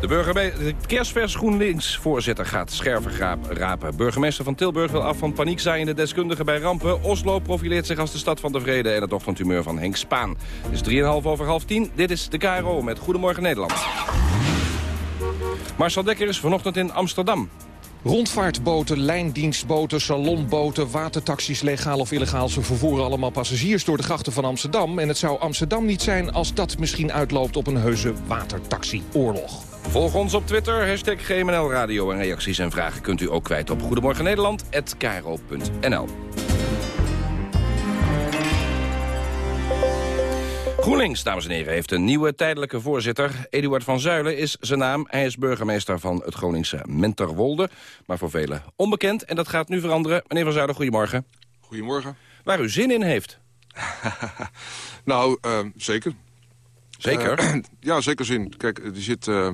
De, burgemeester, de kerstvers GroenLinks-voorzitter gaat scherven rapen. Burgemeester van Tilburg wil af van paniekzaaiende deskundigen bij rampen. Oslo profileert zich als de stad van de vrede en het ochtendhumeur van Henk Spaan. Het is 3,5 over half 10. Dit is de KRO met Goedemorgen Nederland. Marcel Dekker is vanochtend in Amsterdam. Rondvaartboten, lijndienstboten, salonboten, watertaxis, legaal of illegaal... ze vervoeren allemaal passagiers door de grachten van Amsterdam. En het zou Amsterdam niet zijn als dat misschien uitloopt op een heuse watertaxi-oorlog. Volg ons op Twitter, hashtag GMNL Radio. En reacties en vragen kunt u ook kwijt op Goedemorgen Nederland@kro.nl. GroenLinks, dames en heren, heeft een nieuwe tijdelijke voorzitter. Eduard van Zuilen is zijn naam. Hij is burgemeester van het Groningse Menterwolde. Maar voor velen onbekend. En dat gaat nu veranderen. Meneer van Zuilen, goedemorgen. Goedemorgen. Waar u zin in heeft. nou, uh, zeker. Zeker? Uh, ja, zeker zin. Kijk, die zit... Uh,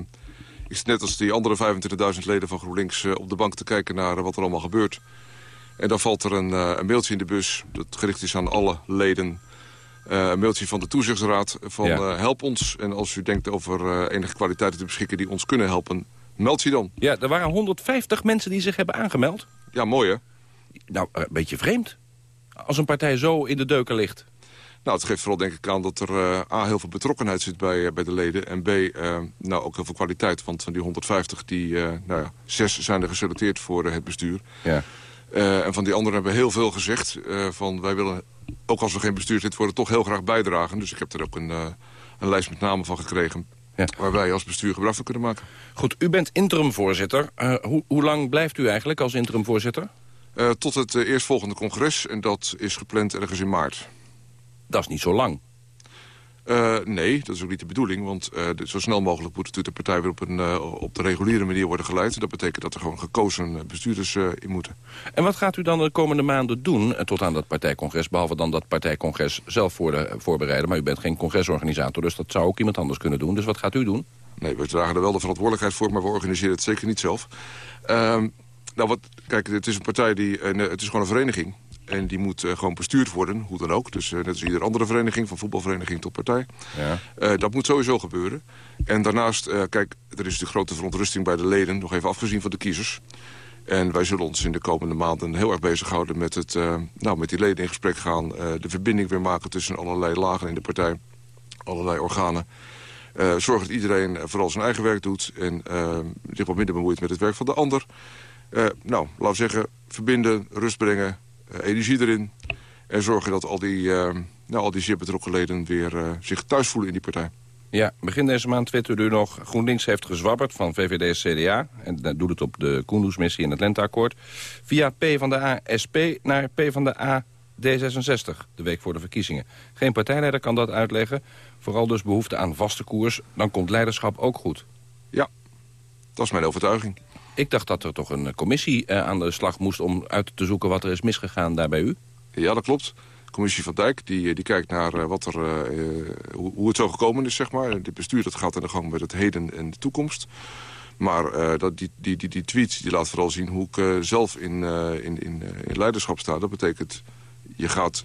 ik zit net als die andere 25.000 leden van GroenLinks op de bank te kijken naar wat er allemaal gebeurt. En dan valt er een, een mailtje in de bus dat gericht is aan alle leden een mailtje van de toezichtsraad van ja. uh, help ons. En als u denkt over uh, enige kwaliteiten te beschikken die ons kunnen helpen, meld je dan. Ja, er waren 150 mensen die zich hebben aangemeld. Ja, mooi hè? Nou, een beetje vreemd. Als een partij zo in de deuken ligt. Nou, het geeft vooral denk ik aan dat er A, heel veel betrokkenheid zit bij, bij de leden. En B, nou ook heel veel kwaliteit. Want van die 150, die, nou ja, zes zijn er geselecteerd voor het bestuur. Ja. Uh, en van die anderen hebben we heel veel gezegd. Uh, van wij willen, ook als we geen bestuurslid worden, toch heel graag bijdragen. Dus ik heb er ook een, uh, een lijst met namen van gekregen. Ja. Waar wij als bestuur gebruik van kunnen maken. Goed, u bent interimvoorzitter. Hoe, hoe lang blijft u eigenlijk als interimvoorzitter? tot het eerstvolgende congres. En dat is gepland ergens in maart. Dat is niet zo lang. Uh, nee, dat is ook niet de bedoeling. Want uh, de, zo snel mogelijk moet natuurlijk de partij weer op, een, uh, op de reguliere manier worden geleid. Dat betekent dat er gewoon gekozen bestuurders in moeten. En wat gaat u dan de komende maanden doen tot aan dat partijcongres? Behalve dan dat partijcongres zelf voor de, voorbereiden. Maar u bent geen congresorganisator, dus dat zou ook iemand anders kunnen doen. Dus wat gaat u doen? Nee, we dragen er wel de verantwoordelijkheid voor, maar we organiseren het zeker niet zelf. Ehm, nou, wat, kijk, het is een partij die, het is gewoon een vereniging. En die moet uh, gewoon bestuurd worden, hoe dan ook. Dus uh, net als iedere andere vereniging, van voetbalvereniging tot partij. Ja. Uh, dat moet sowieso gebeuren. En daarnaast, kijk, er is de grote verontrusting bij de leden... nog even afgezien van de kiezers. En wij zullen ons in de komende maanden heel erg bezighouden... met, het, nou, met die leden in gesprek gaan. de verbinding weer maken tussen allerlei lagen in de partij. Allerlei organen. zorgen dat iedereen vooral zijn eigen werk doet... en zich wat minder bemoeit met het werk van de ander. nou, laten we zeggen, verbinden, rust brengen energie erin. En zorgen dat al die, uh, nou, al die zeer betrokken leden weer uh, zich thuis voelen in die partij. Ja, begin deze maand twitterde u nog... GroenLinks heeft gezwabberd van VVD en CDA... en dat doet het op de Koendersmissie in het Lenteakkoord... via P van de A SP naar P van de A D66, de week voor de verkiezingen. Geen partijleider kan dat uitleggen. Vooral dus behoefte aan vaste koers. Dan komt leiderschap ook goed. Ja, dat is mijn overtuiging. Ik dacht dat er toch een commissie uh, aan de slag moest om uit te zoeken wat er is misgegaan daar bij u. Ja, dat klopt. De commissie van Dijk die, die kijkt naar wat er, hoe, het zo gekomen is, zeg maar. Dit bestuur dat gaat aan de gang met het heden en de toekomst. Maar dat, die, die, die, die tweet die laat vooral zien hoe ik zelf in, in, in, in leiderschap sta. Dat betekent, je gaat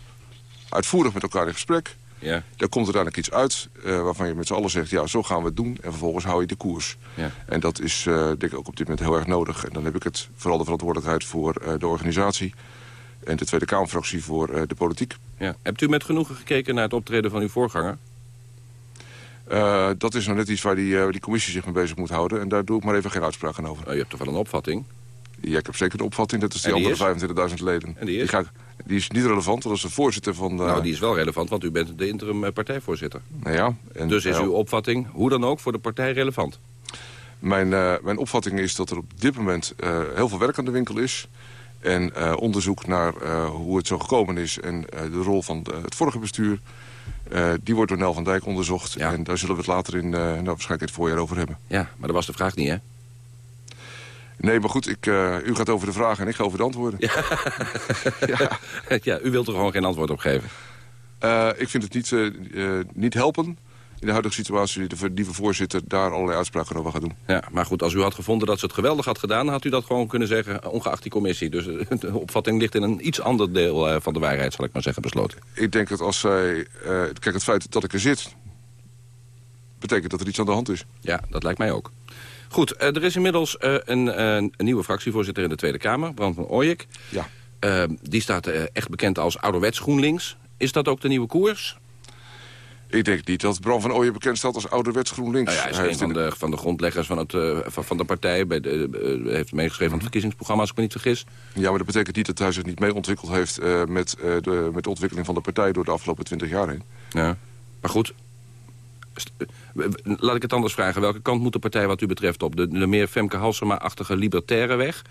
uitvoerig met elkaar in gesprek. Ja. Daar komt uiteindelijk iets uit uh, waarvan je met z'n allen zegt... ja, zo gaan we het doen en vervolgens hou je de koers. Ja. En dat is uh, denk ik ook op dit moment heel erg nodig. En dan heb ik het vooral de verantwoordelijkheid voor uh, de organisatie... en de Tweede Kamerfractie voor de politiek. Ja. Hebt u met genoegen gekeken naar het optreden van uw voorganger? dat is nou net iets waar die, die commissie zich mee bezig moet houden. En daar doe ik maar even geen uitspraak aan over. Oh, je hebt toch wel een opvatting? Ja, ik heb zeker de opvatting. Dat is die, die andere 25.000 leden. En die is? Die, ga, die, is niet relevant, dat is de voorzitter van... De... Nou, die is wel relevant, want u bent de interim partijvoorzitter. Nou ja. En, dus is uw opvatting, hoe dan ook, voor de partij relevant? Mijn, uh, mijn opvatting is dat er op dit moment uh, heel veel werk aan de winkel is. En uh, onderzoek naar hoe het zo gekomen is en de rol van de, het vorige bestuur... die wordt door Nel van Dijk onderzocht. Ja. En daar zullen we het later in, nou, waarschijnlijk het voorjaar over hebben. Ja, maar dat was de vraag niet, hè? Nee, maar goed, ik, uh, u gaat over de vragen en ik ga over de antwoorden. Ja, ja. ja u wilt er gewoon geen antwoord op geven. Uh, ik vind het niet, uh, niet helpen in de huidige situatie... de nieuwe voorzitter daar allerlei uitspraken over gaat doen. Ja, maar goed, als u had gevonden dat ze het geweldig had gedaan... had u dat gewoon kunnen zeggen, ongeacht die commissie. Dus de opvatting ligt in een iets ander deel van de waarheid, zal ik maar zeggen, besloten. Ik denk dat als zij... kijk, het feit dat ik er zit... betekent dat er iets aan de hand is. Ja, dat lijkt mij ook. Goed, uh, er is inmiddels uh, een, uh, een, nieuwe fractievoorzitter in de Tweede Kamer, Brand van Ooyek. Ja. die staat echt bekend als ouderwets GroenLinks. Is dat ook de nieuwe koers? Ik denk niet dat Bram van Ooyen bekend staat als ouderwets GroenLinks. Nou ja, hij is een van de, van de grondleggers van, het, van, van de partij. Bij de, heeft meegeschreven aan het verkiezingsprogramma, als ik me niet vergis. Ja, maar dat betekent niet dat hij zich niet mee ontwikkeld heeft... met, de, met de ontwikkeling van de partij door de afgelopen twintig jaar heen. Ja, maar goed, laat ik het anders vragen. Welke kant moet de partij wat u betreft op? De, meer Femke Halsema-achtige libertaire weg?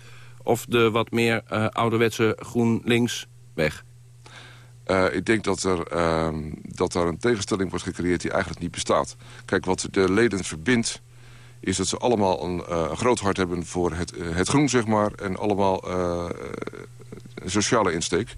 Of de wat meer eh, ouderwetse GroenLinks weg? Eh, ik denk dat er, ehm, dat er een tegenstelling wordt gecreëerd die eigenlijk niet bestaat. Kijk, wat de leden verbindt is dat ze allemaal een, eh, groot hart hebben voor het, eh, het groen, zeg maar. En allemaal eh, een sociale insteek.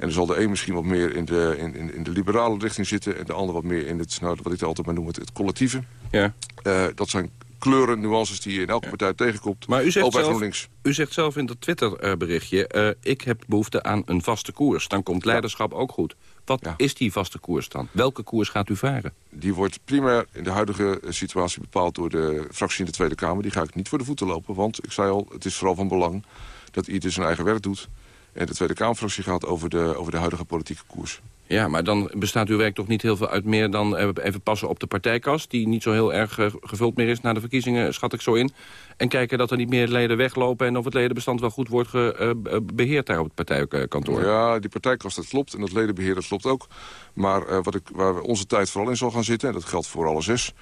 En er zal de een misschien wat meer in de, in, in, in de liberale richting zitten... en de ander wat meer in het, nou, wat ik altijd maar noem, het, het collectieve. Ja. Eh, dat zijn kleuren, nuances die je in elke partij tegenkomt. Maar u zegt, zelf, u zegt zelf in dat Twitter-berichtje... eh, ik heb behoefte aan een vaste koers. Dan komt leiderschap ook goed. Wat is die vaste koers dan? Welke koers gaat u varen? Die wordt primair in de huidige eh, situatie bepaald door de fractie in de Tweede Kamer. Die ga ik niet voor de voeten lopen, want ik zei al, het is vooral van belang dat ieder zijn eigen werk doet. En de Tweede Kamerfractie gaat over de, over de huidige politieke koers. Ja, maar dan bestaat uw werk toch niet heel veel uit meer dan eh, even passen op de partijkast... die niet zo heel erg eh, gevuld meer is na de verkiezingen, schat ik zo in. En kijken dat er niet meer leden weglopen... en of het ledenbestand wel goed wordt ge- eh, eh, beheerd daar op het partijkantoor. Ja, die partijkast, dat klopt. En dat ledenbeheer, dat klopt ook. Maar eh, wat ik, waar onze tijd vooral in zal gaan zitten... en dat geldt voor alle zes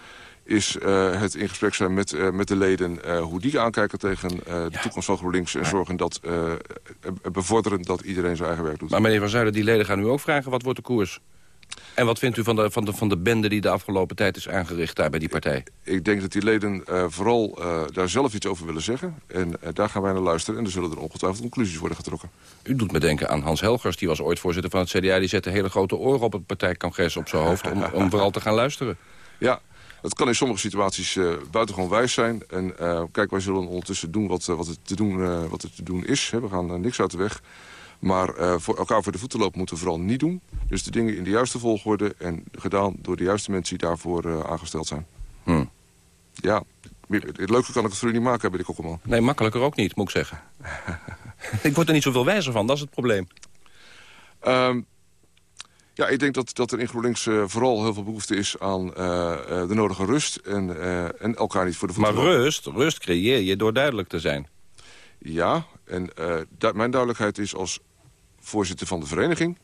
is eh, het in gesprek zijn met, eh, met de leden... eh, hoe die aankijken tegen de toekomst van GroenLinks... en zorgen dat, bevorderen dat iedereen zijn eigen werk doet. Maar meneer Van Zuiden, die leden gaan u ook vragen... wat wordt de koers? En wat vindt u van de, van de, van de bende die de afgelopen tijd is aangericht daar bij die partij? Ik denk dat die leden vooral daar zelf iets over willen zeggen. En daar gaan wij naar luisteren. En er zullen er ongetwijfeld conclusies worden getrokken. U doet me denken aan Hans Helgers, die was ooit voorzitter van het CDA... die zette hele grote oren op het partijcongres op zijn hoofd... om, om vooral te gaan luisteren. Ja, dat kan in sommige situaties eh, buitengewoon wijs zijn. En eh, kijk, wij zullen ondertussen doen wat, eh, wat, er, te doen, eh, wat er te doen is. Hè. We gaan er niks uit de weg. Maar eh, voor elkaar voor de voeten lopen moeten we vooral niet doen. Dus de dingen in de juiste volgorde en gedaan door de juiste mensen die daarvoor eh, aangesteld zijn. Hm. Ja, het leuke kan ik het voor u niet maken, heb ik ook allemaal. Nee, makkelijker ook niet, moet ik zeggen. ik word er niet zoveel wijzer van, dat is het probleem. Ehm, ja, ik denk dat, dat er in GroenLinks eh, vooral heel veel behoefte is aan eh, eh, de nodige rust. En, en elkaar niet voor de Maar rust, rust creëer je door duidelijk te zijn. Ja, en du- mijn duidelijkheid is als voorzitter van de vereniging...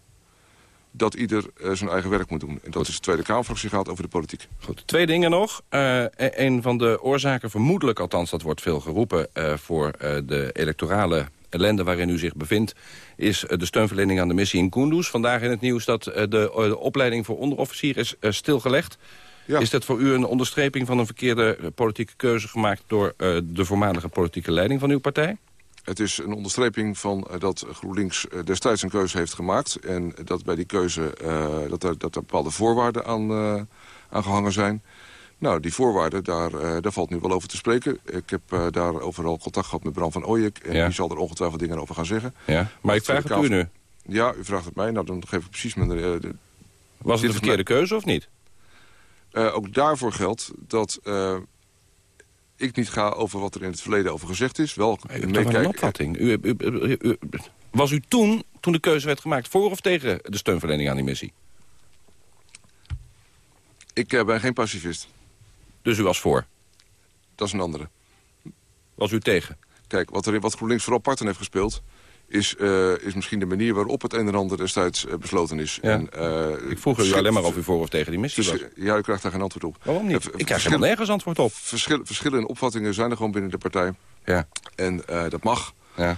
dat ieder zijn eigen werk moet doen. En dat is de Tweede Kamerfractie gaat over de politiek. Goed, twee dingen nog. E- een van de oorzaken, vermoedelijk althans, dat wordt veel geroepen... voor de electorale ellende waarin u zich bevindt... is eh, de steunverlening aan de missie in Kunduz. Vandaag in het nieuws dat eh, de, eh, de opleiding voor onderofficier is stilgelegd. Is dat voor u een onderstreping van een verkeerde politieke keuze gemaakt... door de voormalige politieke leiding van uw partij? Het is een onderstreping van dat GroenLinks destijds een keuze heeft gemaakt. En dat bij die keuze dat, er, dat er bepaalde voorwaarden aan, aan gehangen zijn. Nou, die voorwaarden, daar, eh, daar valt nu wel over te spreken. Ik heb eh, daar overal contact gehad met Bram van Ooyek. En Ja. die zal er ongetwijfeld dingen over gaan zeggen. Ja, maar ik de vraag het u nu. Ja, u vraagt het mij. Nou, dan geef ik precies mijn... eh, de- Was het een is verkeerde mijn- keuze of niet? Ook daarvoor geldt dat ik niet ga over wat er in het verleden over gezegd is. Wel wel een meekijken. opvatting. U, u- u- u- was u toen, toen de keuze werd gemaakt... voor of tegen de steunverlening aan die missie? Ik ben geen pacifist. Dus u was voor? Dat is een andere. Was u tegen? Kijk, wat, er, wat GroenLinks vooral parten heeft gespeeld... Is, eh, is misschien de manier waarop het een en ander destijds eh, besloten is. Ja. En, eh, Ik vroeg u alleen maar of u voor of tegen die missie was. Ja, u krijgt daar geen antwoord op. Waarom niet? Ik krijg helemaal nergens antwoord op. Verschil, verschillen in opvattingen zijn er gewoon binnen de partij. Ja. En dat mag. Ja.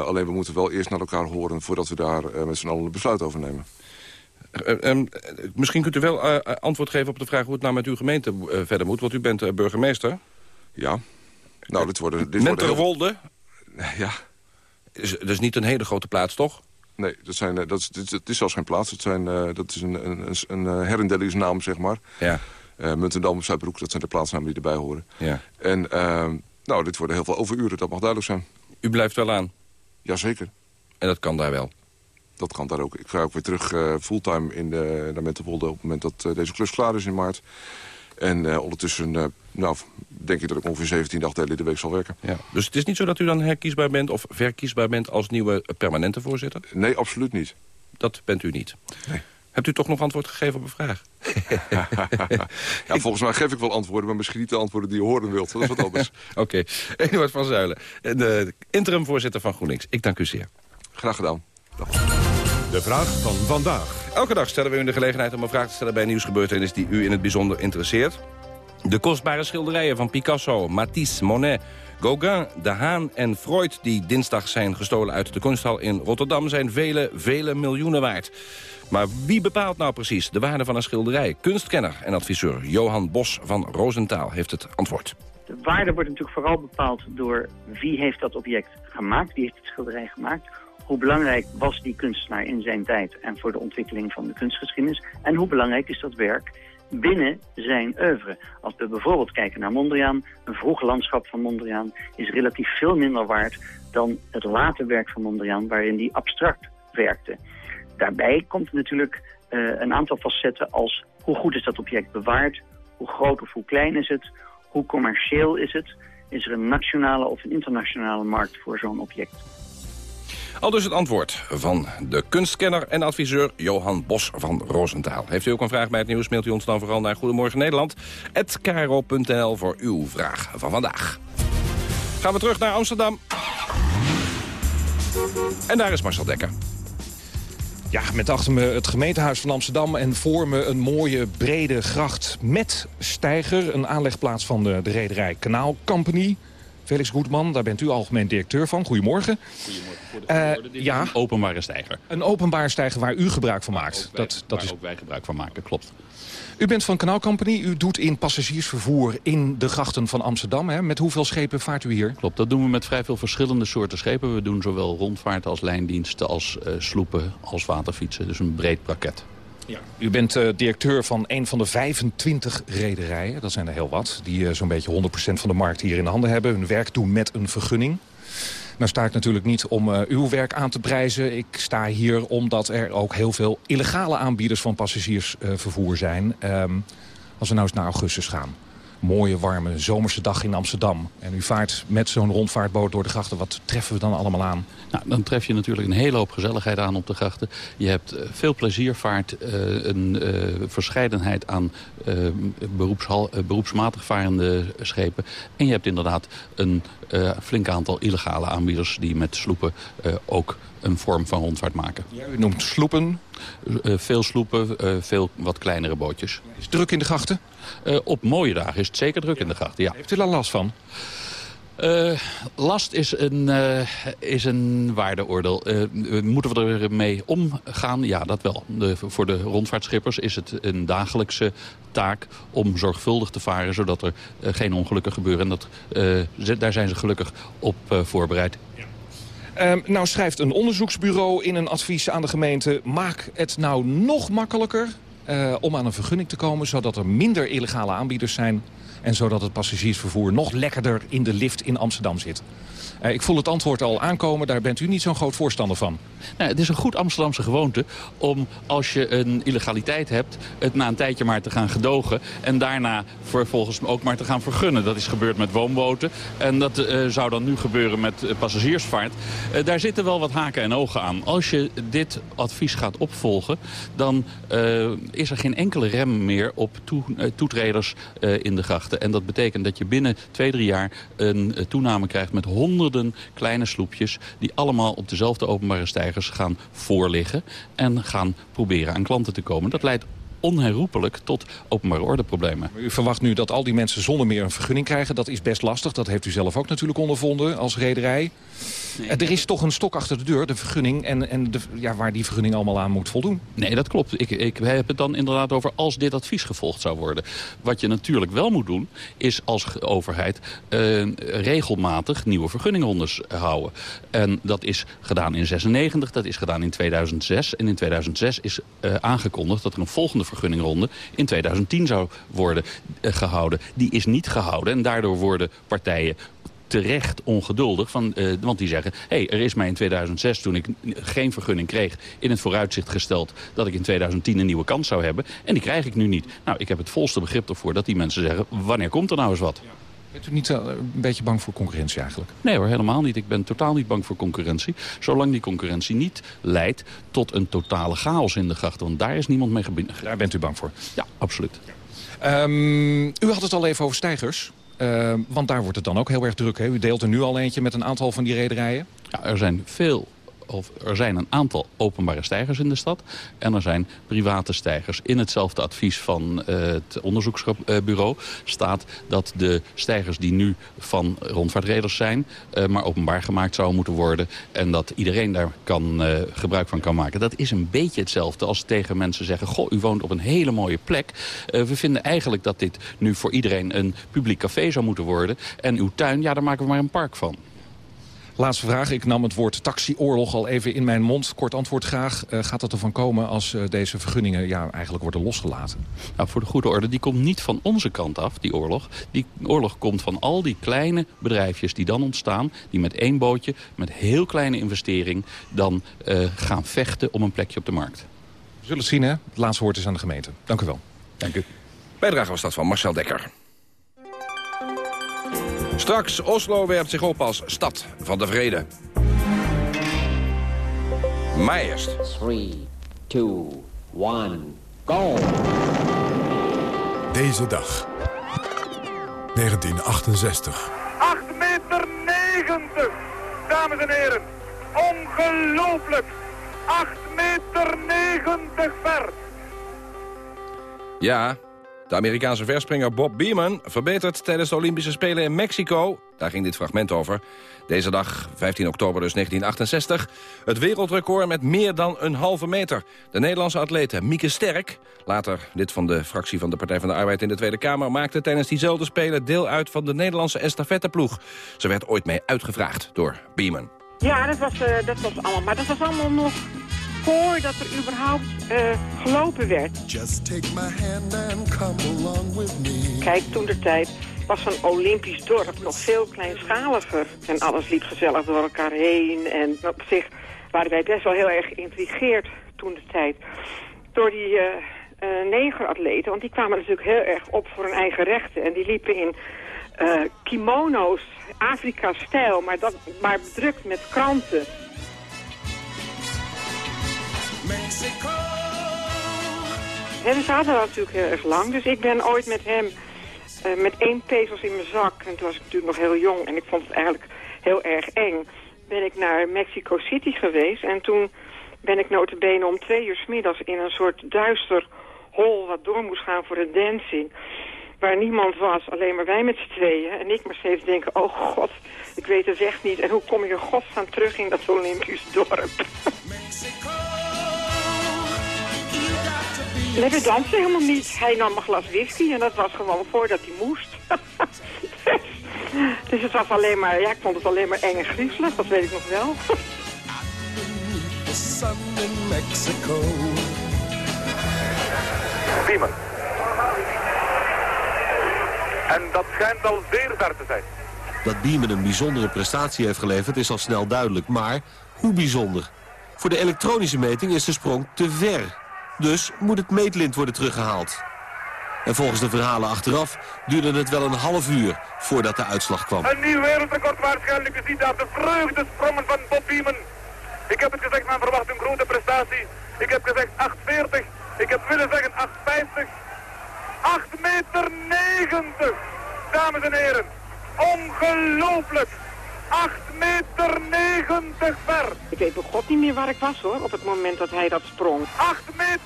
Alleen we moeten wel eerst naar elkaar horen... voordat we daar met z'n allen een besluit over nemen. Eh, ehm, eh, misschien kunt u wel eh, antwoord geven op de vraag... hoe het nou met uw gemeente eh, verder moet. Want u bent eh, burgemeester. Ja. Nou, dit worden... Dit heel- Menterwolde. Ja. Is, dat is niet een hele grote plaats, toch? Nee, dat, zijn, eh, dat, is, het is zelfs geen plaats. Het, zijn, eh, dat is een, een, een, eh, zeg maar. Ja. Eh Muntendam, Zuidbroek, dat zijn de plaatsnamen die erbij horen. Ja. En ehm, nou, dit worden heel veel overuren, dat mag duidelijk zijn. U blijft wel aan. Jazeker. En dat kan daar wel. Dat kan daar ook. Ik ga ook weer terug eh, fulltime in de, naar Menterwolde... op het moment dat eh, deze klus klaar is in maart. En eh, ondertussen, nou, denk ik dat ik ongeveer 17 dagdelen de week zal werken. Ja. Dus het is niet zo dat u dan herkiesbaar bent of verkiesbaar bent... als nieuwe permanente voorzitter? Nee, absoluut niet. Dat bent u niet. Hebt u toch nog antwoord gegeven op een vraag? ja, volgens mij geef ik wel antwoorden, maar misschien niet de antwoorden die je horen wilt. Dat is wat anders. Oké. Eduard van Zuilen, de interim voorzitter van GroenLinks. Ik dank u zeer. Graag gedaan. De vraag van vandaag. Elke dag stellen we u de gelegenheid om een vraag te stellen bij een nieuwsgebeurtenis die u in het bijzonder interesseert. De kostbare schilderijen van Picasso, Matisse, Monet, Gauguin, De Haan en Freud... die dinsdag zijn gestolen uit de kunsthal in Rotterdam... zijn vele, vele miljoenen waard. Maar wie bepaalt nou precies de waarde van een schilderij? Kunstkenner en adviseur Johan Bos van Roosentaal heeft het antwoord. De waarde wordt natuurlijk vooral bepaald door wie heeft dat object gemaakt, wie heeft het schilderij gemaakt. Hoe belangrijk was die kunstenaar in zijn tijd en voor de ontwikkeling van de kunstgeschiedenis. En hoe belangrijk is dat werk binnen zijn oeuvre. Als we bijvoorbeeld kijken naar Mondriaan, een vroeg landschap van Mondriaan is relatief veel minder waard dan het late werk van Mondriaan waarin hij abstract werkte. Daarbij komt natuurlijk uh, een aantal facetten als hoe goed is dat object bewaard, hoe groot of hoe klein is het, hoe commercieel is het, is er een nationale of een internationale markt voor zo'n object. Al dus het antwoord van de kunstkenner en adviseur Johan Bos van Roosentaal. Heeft u ook een vraag bij het nieuws, mailt u ons dan vooral naar Goedemorgen Nederland. voor uw vraag van vandaag. Gaan we terug naar Amsterdam. En daar is Marcel Dekker. Ja, met achter me het gemeentehuis van Amsterdam en voor me een mooie brede gracht met steiger. Een aanlegplaats van de, de rederij Kanaal Company. Felix Goedman, daar bent u algemeen directeur van. Goedemorgen. Goedemorgen. Voor de uh, ja. Een openbare stijger. Een openbare stijger waar u gebruik van maakt. Waar dat, dat is... ook wij gebruik van maken, klopt. U bent van Kanaal Company. U doet in passagiersvervoer in de grachten van Amsterdam. Hè? Met hoeveel schepen vaart u hier? Klopt, dat doen we met vrij veel verschillende soorten schepen. We doen zowel rondvaart als lijndiensten, als uh, sloepen, als waterfietsen. Dus een breed pakket. Ja. U bent uh, directeur van een van de 25 rederijen. Dat zijn er heel wat. Die uh, zo'n beetje 100% van de markt hier in handen hebben. Hun werk doen met een vergunning. Nou sta ik natuurlijk niet om uh, uw werk aan te prijzen. Ik sta hier omdat er ook heel veel illegale aanbieders van passagiersvervoer zijn. Um, als we nou eens naar augustus gaan mooie, warme, zomerse dag in Amsterdam. En u vaart met zo'n rondvaartboot door de grachten. Wat treffen we dan allemaal aan? Nou, dan tref je natuurlijk een hele hoop gezelligheid aan op de grachten. Je hebt uh, veel pleziervaart, uh, een uh, verscheidenheid aan beroepsmatig varende schepen. En je hebt inderdaad een flink aantal illegale aanbieders... die met sloepen ook een vorm van rondvaart maken. Ja, u noemt sloepen? Veel sloepen, veel wat kleinere bootjes. Is het druk in de grachten? Uh, op mooie dagen is het zeker druk in de grachten, ja. Heeft u daar last van? Uh, last is een, uh, is een waardeoordeel. Uh, moeten we ermee omgaan? Ja, dat wel. De, voor de rondvaartschippers is het een dagelijkse taak om zorgvuldig te varen... zodat er geen ongelukken gebeuren. En dat, daar zijn ze gelukkig op voorbereid. Um, nou schrijft een onderzoeksbureau in een advies aan de gemeente... maak het nou nog makkelijker om aan een vergunning te komen... zodat er minder illegale aanbieders zijn... en zodat het passagiersvervoer nog lekkerder in de lift in Amsterdam zit. Uh, ik voel het antwoord al aankomen, daar bent u niet zo'n groot voorstander van. Nou, het is een goed Amsterdamse gewoonte om als je een illegaliteit hebt... het na een tijdje maar te gaan gedogen en daarna vervolgens ook maar te gaan vergunnen. Dat is gebeurd met woonboten en dat uh, zou dan nu gebeuren met uh, passagiersvaart. Daar zitten wel wat haken en ogen aan. Als je dit advies gaat opvolgen, dan is er geen enkele rem meer op toe, toetreders in de grachten. En dat betekent dat je binnen twee, drie jaar een toename krijgt met honderden kleine sloepjes... die allemaal op dezelfde openbare stijgers gaan voorliggen... en gaan proberen aan klanten te komen. Dat leidt onherroepelijk tot openbare ordeproblemen. U verwacht nu dat al die mensen zonder meer een vergunning krijgen. Dat is best lastig. Dat heeft u zelf ook natuurlijk ondervonden als rederij. Nee, er is toch een stok achter de deur, de vergunning... en, en de, ja, waar die vergunning allemaal aan moet voldoen. Nee, dat klopt. Ik, ik heb het dan inderdaad over als dit advies gevolgd zou worden. Wat je natuurlijk wel moet doen, is als overheid... Uh, regelmatig nieuwe vergunningrondes houden. En dat is gedaan in 96, dat is gedaan in 2006. En in 2006 is uh, aangekondigd dat er een volgende vergunningronde... in 2010 zou worden uh, gehouden. Die is niet gehouden en daardoor worden partijen terecht ongeduldig. Van, uh, want die zeggen, hey, er is mij in 2006, toen ik geen vergunning kreeg... in het vooruitzicht gesteld dat ik in 2010 een nieuwe kans zou hebben. En die krijg ik nu niet. Nou, ik heb het volste begrip ervoor dat die mensen zeggen... wanneer komt er nou eens wat? Bent u niet uh, een beetje bang voor concurrentie eigenlijk? Nee hoor, helemaal niet. Ik ben totaal niet bang voor concurrentie. Zolang die concurrentie niet leidt tot een totale chaos in de grachten. Want daar is niemand mee gebinden. Daar bent u bang voor? Ja, absoluut. Um, u had het al even over stijgers. Uh, want daar wordt het dan ook heel erg druk. Hè? U deelt er nu al eentje met een aantal van die rederijen. Ja, er zijn veel of er zijn een aantal openbare stijgers in de stad. En er zijn private stijgers. In hetzelfde advies van uh, het onderzoeksbureau staat dat de stijgers die nu van rondvaartreders zijn... Uh, maar openbaar gemaakt zouden moeten worden. En dat iedereen daar kan, gebruik van kan maken. Dat is een beetje hetzelfde als tegen mensen zeggen... goh, u woont op een hele mooie plek. we vinden eigenlijk dat dit nu voor iedereen een publiek café zou moeten worden. En uw tuin, ja, daar maken we maar een park van. Laatste vraag. Ik nam het woord taxioorlog al even in mijn mond. Kort antwoord graag. Uh, gaat het ervan komen als uh, deze vergunningen ja, eigenlijk worden losgelaten? Nou, voor de goede orde, die komt niet van onze kant af, die oorlog. Die oorlog komt van al die kleine bedrijfjes die dan ontstaan... die met één bootje, met heel kleine investering... dan uh, gaan vechten om een plekje op de markt. We zullen het zien, hè? Het laatste woord is aan de gemeente. Dank u wel. Dank u. Bijdrage was dat van Marcel Dekker. Straks, Oslo werpt zich op als stad van de vrede. Maar eerst... 3, 2, 1, go! Deze dag. 1968. 8 meter 90, dames en heren. Ongelooflijk. 8 meter 90 ver. Ja, de Amerikaanse verspringer Bob Beamon verbetert tijdens de Olympische Spelen in Mexico... daar ging dit fragment over, deze dag, 15 oktober dus 1968... het wereldrecord met meer dan een halve meter. De Nederlandse atlete Mieke Sterk, later lid van de fractie van de Partij van de Arbeid in de Tweede Kamer... maakte tijdens diezelfde Spelen deel uit van de Nederlandse estafetteploeg. Ze werd ooit mee uitgevraagd door Beamon. Ja, dat was, uh, dat was allemaal, maar dat was allemaal nog voordat er überhaupt uh, gelopen werd. Just take my hand and come along with me. Kijk, toen de tijd was een Olympisch dorp nog veel kleinschaliger. En alles liep gezellig door elkaar heen. En op zich waren wij best wel heel erg geïntrigeerd toen de tijd. Door die uh, uh, negeratleten, want die kwamen natuurlijk heel erg op voor hun eigen rechten. En die liepen in uh, kimono's, Afrika-stijl, maar, dat, maar bedrukt met kranten. Mexico. Zaten daar natuurlijk heel erg lang. Dus ik ben ooit met hem uh, met één pezels in mijn zak. En toen was ik natuurlijk nog heel jong. En ik vond het eigenlijk heel erg eng. Ben ik naar Mexico City geweest. En toen ben ik notabene om twee uur s middags in een soort duister hol... wat door moest gaan voor een dancing. Waar niemand was, alleen maar wij met z'n tweeën. En ik maar steeds denken, oh god, ik weet het echt niet. En hoe kom ik in godsnaam terug in dat Olympisch dorp? Mexico. Nee, we dansen helemaal niet. Hij nam een glas whisky en dat was gewoon voordat hij moest. dus het was alleen maar, ja, ik vond het alleen maar eng en griezelig, dat weet ik nog wel. Simon. En dat schijnt al zeer ver te zijn. Dat Biemen een bijzondere prestatie heeft geleverd is al snel duidelijk. Maar hoe bijzonder? Voor de elektronische meting is de sprong te ver. Dus moet het meetlint worden teruggehaald. En volgens de verhalen achteraf duurde het wel een half uur voordat de uitslag kwam. Een nieuw wereldrecord waarschijnlijk. Je ziet daar de vreugdesprongen van Bob Beeman. Ik heb het gezegd, men verwacht een grote prestatie. Ik heb gezegd 8,40. Ik heb willen zeggen 8,50. 8 meter 90. Dames en heren. Ongelooflijk. 8 meter 90 ver. Ik weet nog god niet meer waar ik was hoor, op het moment dat hij dat sprong. 8 meter 90! De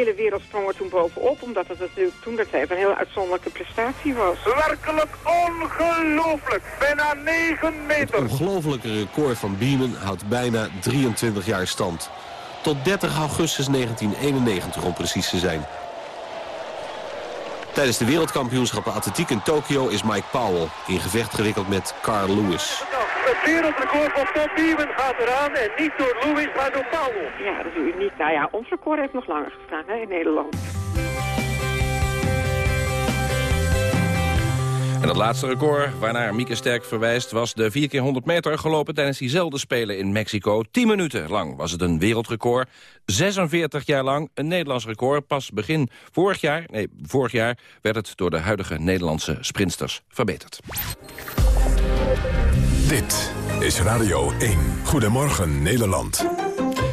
hele wereld sprong er toen bovenop, omdat het natuurlijk toen dat een heel uitzonderlijke prestatie was. Werkelijk ongelooflijk, bijna 9 meter. Het ongelofelijke record van Beeman houdt bijna 23 jaar stand. Tot 30 augustus 1991 om precies te zijn. Tijdens de wereldkampioenschappen atletiek in Tokio is Mike Powell in gevecht gewikkeld met Carl Lewis. Het wereldrecord van Bob Beeman gaat eraan en niet door Lewis, maar door Powell. Ja, dat is uniek. Nou ja, ons record heeft nog langer gestaan hè, in Nederland. En het laatste record waarnaar Mieke Sterk verwijst... was de 4 keer 100 meter gelopen tijdens diezelfde Spelen in Mexico. 10 minuten lang was het een wereldrecord. 46 jaar lang een Nederlands record. Pas begin vorig jaar, nee, vorig jaar werd het door de huidige Nederlandse sprinters verbeterd. Dit is Radio 1. Goedemorgen Nederland.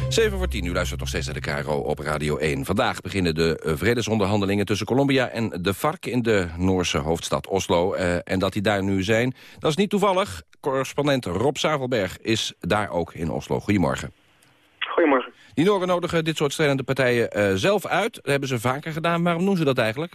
7 voor 10, u luistert nog steeds naar de KRO op Radio 1. Vandaag beginnen de eh, vredesonderhandelingen tussen Colombia en de FARC... in de Noorse hoofdstad Oslo. Uh, en dat die daar nu zijn, dat is niet toevallig. Correspondent Rob Zavelberg is daar ook in Oslo. Goedemorgen. Goedemorgen. Die Noren nodigen dit soort strijdende partijen uh, zelf uit. Dat hebben ze vaker gedaan. Waarom doen ze dat eigenlijk?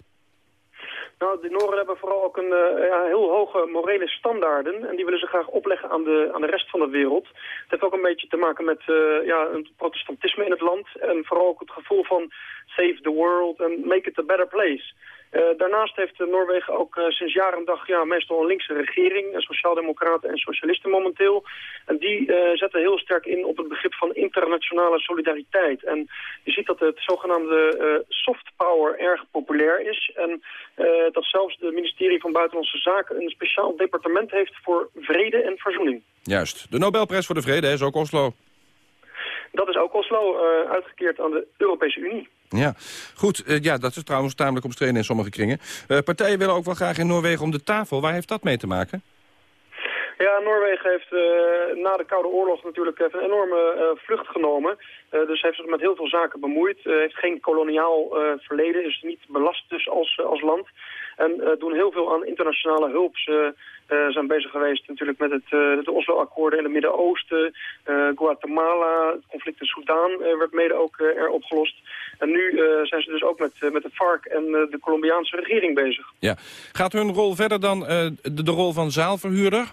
Nou, de Noren hebben vooral ook een uh, ja, heel hoge morele standaarden. En die willen ze graag opleggen aan de, aan de rest van de wereld. Het heeft ook een beetje te maken met uh, ja, een protestantisme in het land. En vooral ook het gevoel van save the world and make it a better place. Uh, daarnaast heeft Noorwegen ook uh, sinds jaar en dag ja, meestal een linkse regering, sociaaldemocraten en socialisten momenteel. En die zetten heel sterk in op het begrip van internationale solidariteit. En je ziet dat het zogenaamde soft power erg populair is. En dat zelfs het ministerie van Buitenlandse Zaken een speciaal departement heeft voor vrede en verzoening. Juist. De Nobelprijs voor de Vrede is ook Oslo. Dat is ook Oslo, uitgekeerd aan de Europese Unie. Ja, goed. Uh, ja, dat is trouwens tamelijk omstreden in sommige kringen. Uh, partijen willen ook wel graag in Noorwegen om de tafel. Waar heeft dat mee te maken? Ja, Noorwegen heeft uh, na de Koude Oorlog natuurlijk even een enorme vlucht genomen. dus heeft zich met heel veel zaken bemoeid. heeft geen koloniaal verleden, is niet belast dus als, als land. En doen heel veel aan internationale hulp. Ze uh, zijn bezig geweest natuurlijk met het, de Oslo-akkoorden in het Midden-Oosten. Guatemala, het conflict in Soudaan werd mede ook er opgelost. En nu zijn ze dus ook met, met de FARC en de Colombiaanse regering bezig. Ja. Gaat hun rol verder dan de, de rol van zaalverhuurder?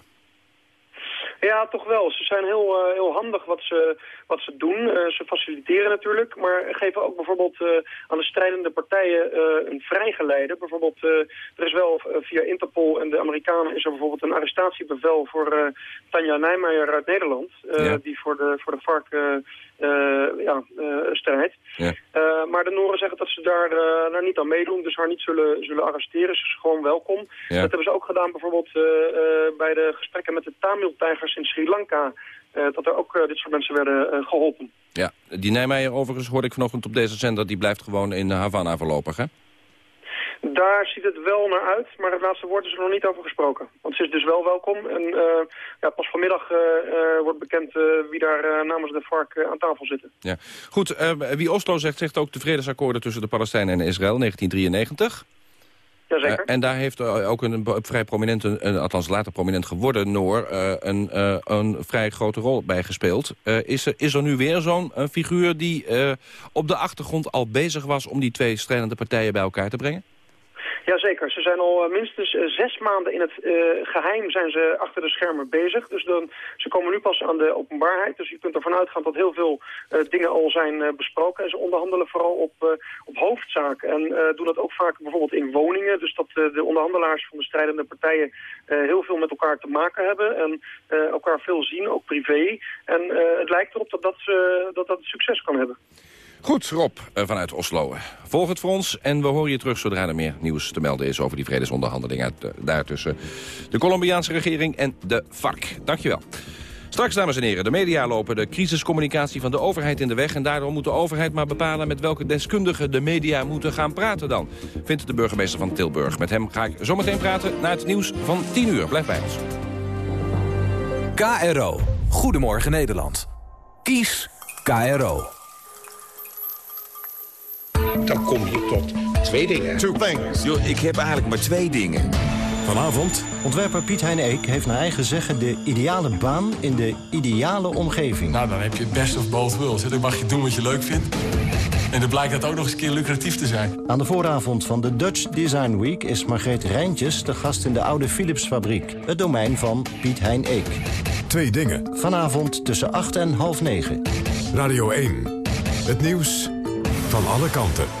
Ja, toch wel. Ze zijn heel, uh, heel handig wat ze, wat ze doen. Uh, ze faciliteren natuurlijk, maar geven ook bijvoorbeeld uh, aan de strijdende partijen een vrijgeleide. Bijvoorbeeld, er is wel via Interpol en de Amerikanen is er bijvoorbeeld een arrestatiebevel voor Tanja Nijmeijer uit Nederland. Ja. Die voor de, voor de FARC ja, strijdt. Ja. maar de Noren zeggen dat ze daar, daar niet aan meedoen, dus haar niet zullen, zullen arresteren. Ze is gewoon welkom. Ja. Dat hebben ze ook gedaan bijvoorbeeld bij de gesprekken met de Tamil-tijgers in Sri Lanka... Dat er ook dit soort mensen werden geholpen. Ja, die Nijmeijer overigens hoorde ik vanochtend op deze zender... die blijft gewoon in Havana voorlopig, hè? Daar ziet het wel naar uit, maar het laatste woord is er nog niet over gesproken. Want ze is dus wel welkom en ja, pas vanmiddag wordt bekend wie daar namens de FARC aan tafel zitten. Ja. Goed, wie Oslo zegt, zegt ook de vredesakkoorden tussen de Palestijnen en Israël 1993. Uh, en daar heeft ook een, vrij prominent, een, althans later prominent geworden, Noor, uh, een, uh, een vrij grote rol bij gespeeld. is, er, is er nu weer zo'n figuur die op de achtergrond al bezig was om die twee strijdende partijen bij elkaar te brengen? Jazeker, ze zijn al minstens uh, zes maanden in het uh, geheim zijn ze achter de schermen bezig. Dus dan, ze komen nu pas aan de openbaarheid. Dus je kunt ervan uitgaan dat heel veel dingen al zijn besproken. En ze onderhandelen vooral op, op hoofdzaken. En doen dat ook vaak bijvoorbeeld in woningen. Dus dat de onderhandelaars van de strijdende partijen heel veel met elkaar te maken hebben. En elkaar veel zien, ook privé. En het lijkt erop dat dat, dat, dat succes kan hebben. Goed, Rob, eh, vanuit Oslo. Volg het voor ons en we horen je terug zodra er meer nieuws te melden is... over die vredesonderhandelingen daar tussen de Colombiaanse regering en de FARC. Dankjewel. Straks, dames en heren, de media lopen de crisiscommunicatie van de overheid in de weg... en daardoor moet de overheid maar bepalen met welke deskundigen de media moeten gaan praten dan. Vindt de burgemeester van Tilburg. Met hem ga ik zometeen praten naar het nieuws van 10 uur. Blijf bij ons. KRO. Goedemorgen Nederland. Kies KRO dan kom je tot twee dingen. Two things. Yo, ik heb eigenlijk maar twee dingen. Vanavond. Ontwerper Piet Hein Eek heeft naar eigen zeggen de ideale baan in de ideale omgeving. Nou, dan heb je best of both worlds. Dan mag je doen wat je leuk vindt. En dan blijkt dat ook nog eens een keer lucratief te zijn. Aan de vooravond van de Dutch Design Week is Margreet Rijntjes de gast in de oude Philips-fabriek. Het domein van Piet Hein Eek. Twee dingen. Vanavond tussen 8 en half 9. Radio 1. Het nieuws van alle kanten.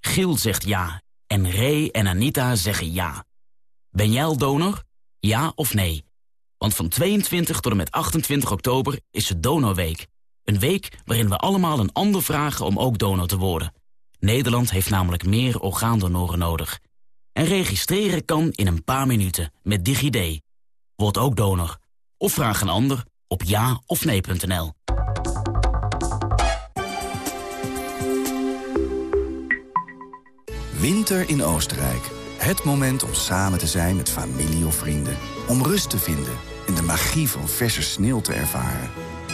Giel zegt ja. En Ray en Anita zeggen ja. Ben jij al donor? Ja of nee? Want van 22 tot en met 28 oktober is het Donorweek. Een week waarin we allemaal een ander vragen om ook donor te worden. Nederland heeft namelijk meer orgaandonoren nodig. En registreren kan in een paar minuten met DigiD. Word ook donor. Of vraag een ander op ja of nee.nl. Winter in Oostenrijk. Het moment om samen te zijn met familie of vrienden. Om rust te vinden en de magie van verse sneeuw te ervaren.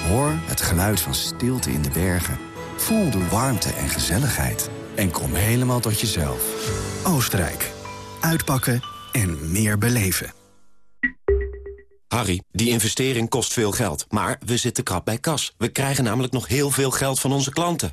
Hoor het geluid van stilte in de bergen. Voel de warmte en gezelligheid. En kom helemaal tot jezelf. Oostenrijk. Uitpakken en meer beleven. Harry, die investering kost veel geld, maar we zitten krap bij kas. We krijgen namelijk nog heel veel geld van onze klanten.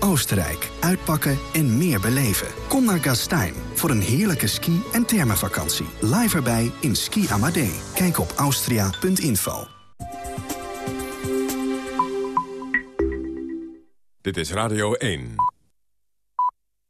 Oostenrijk, uitpakken en meer beleven. Kom naar Gastein voor een heerlijke ski- en thermenvakantie. Live erbij in Ski Amadee. Kijk op austria.info. Dit is Radio 1.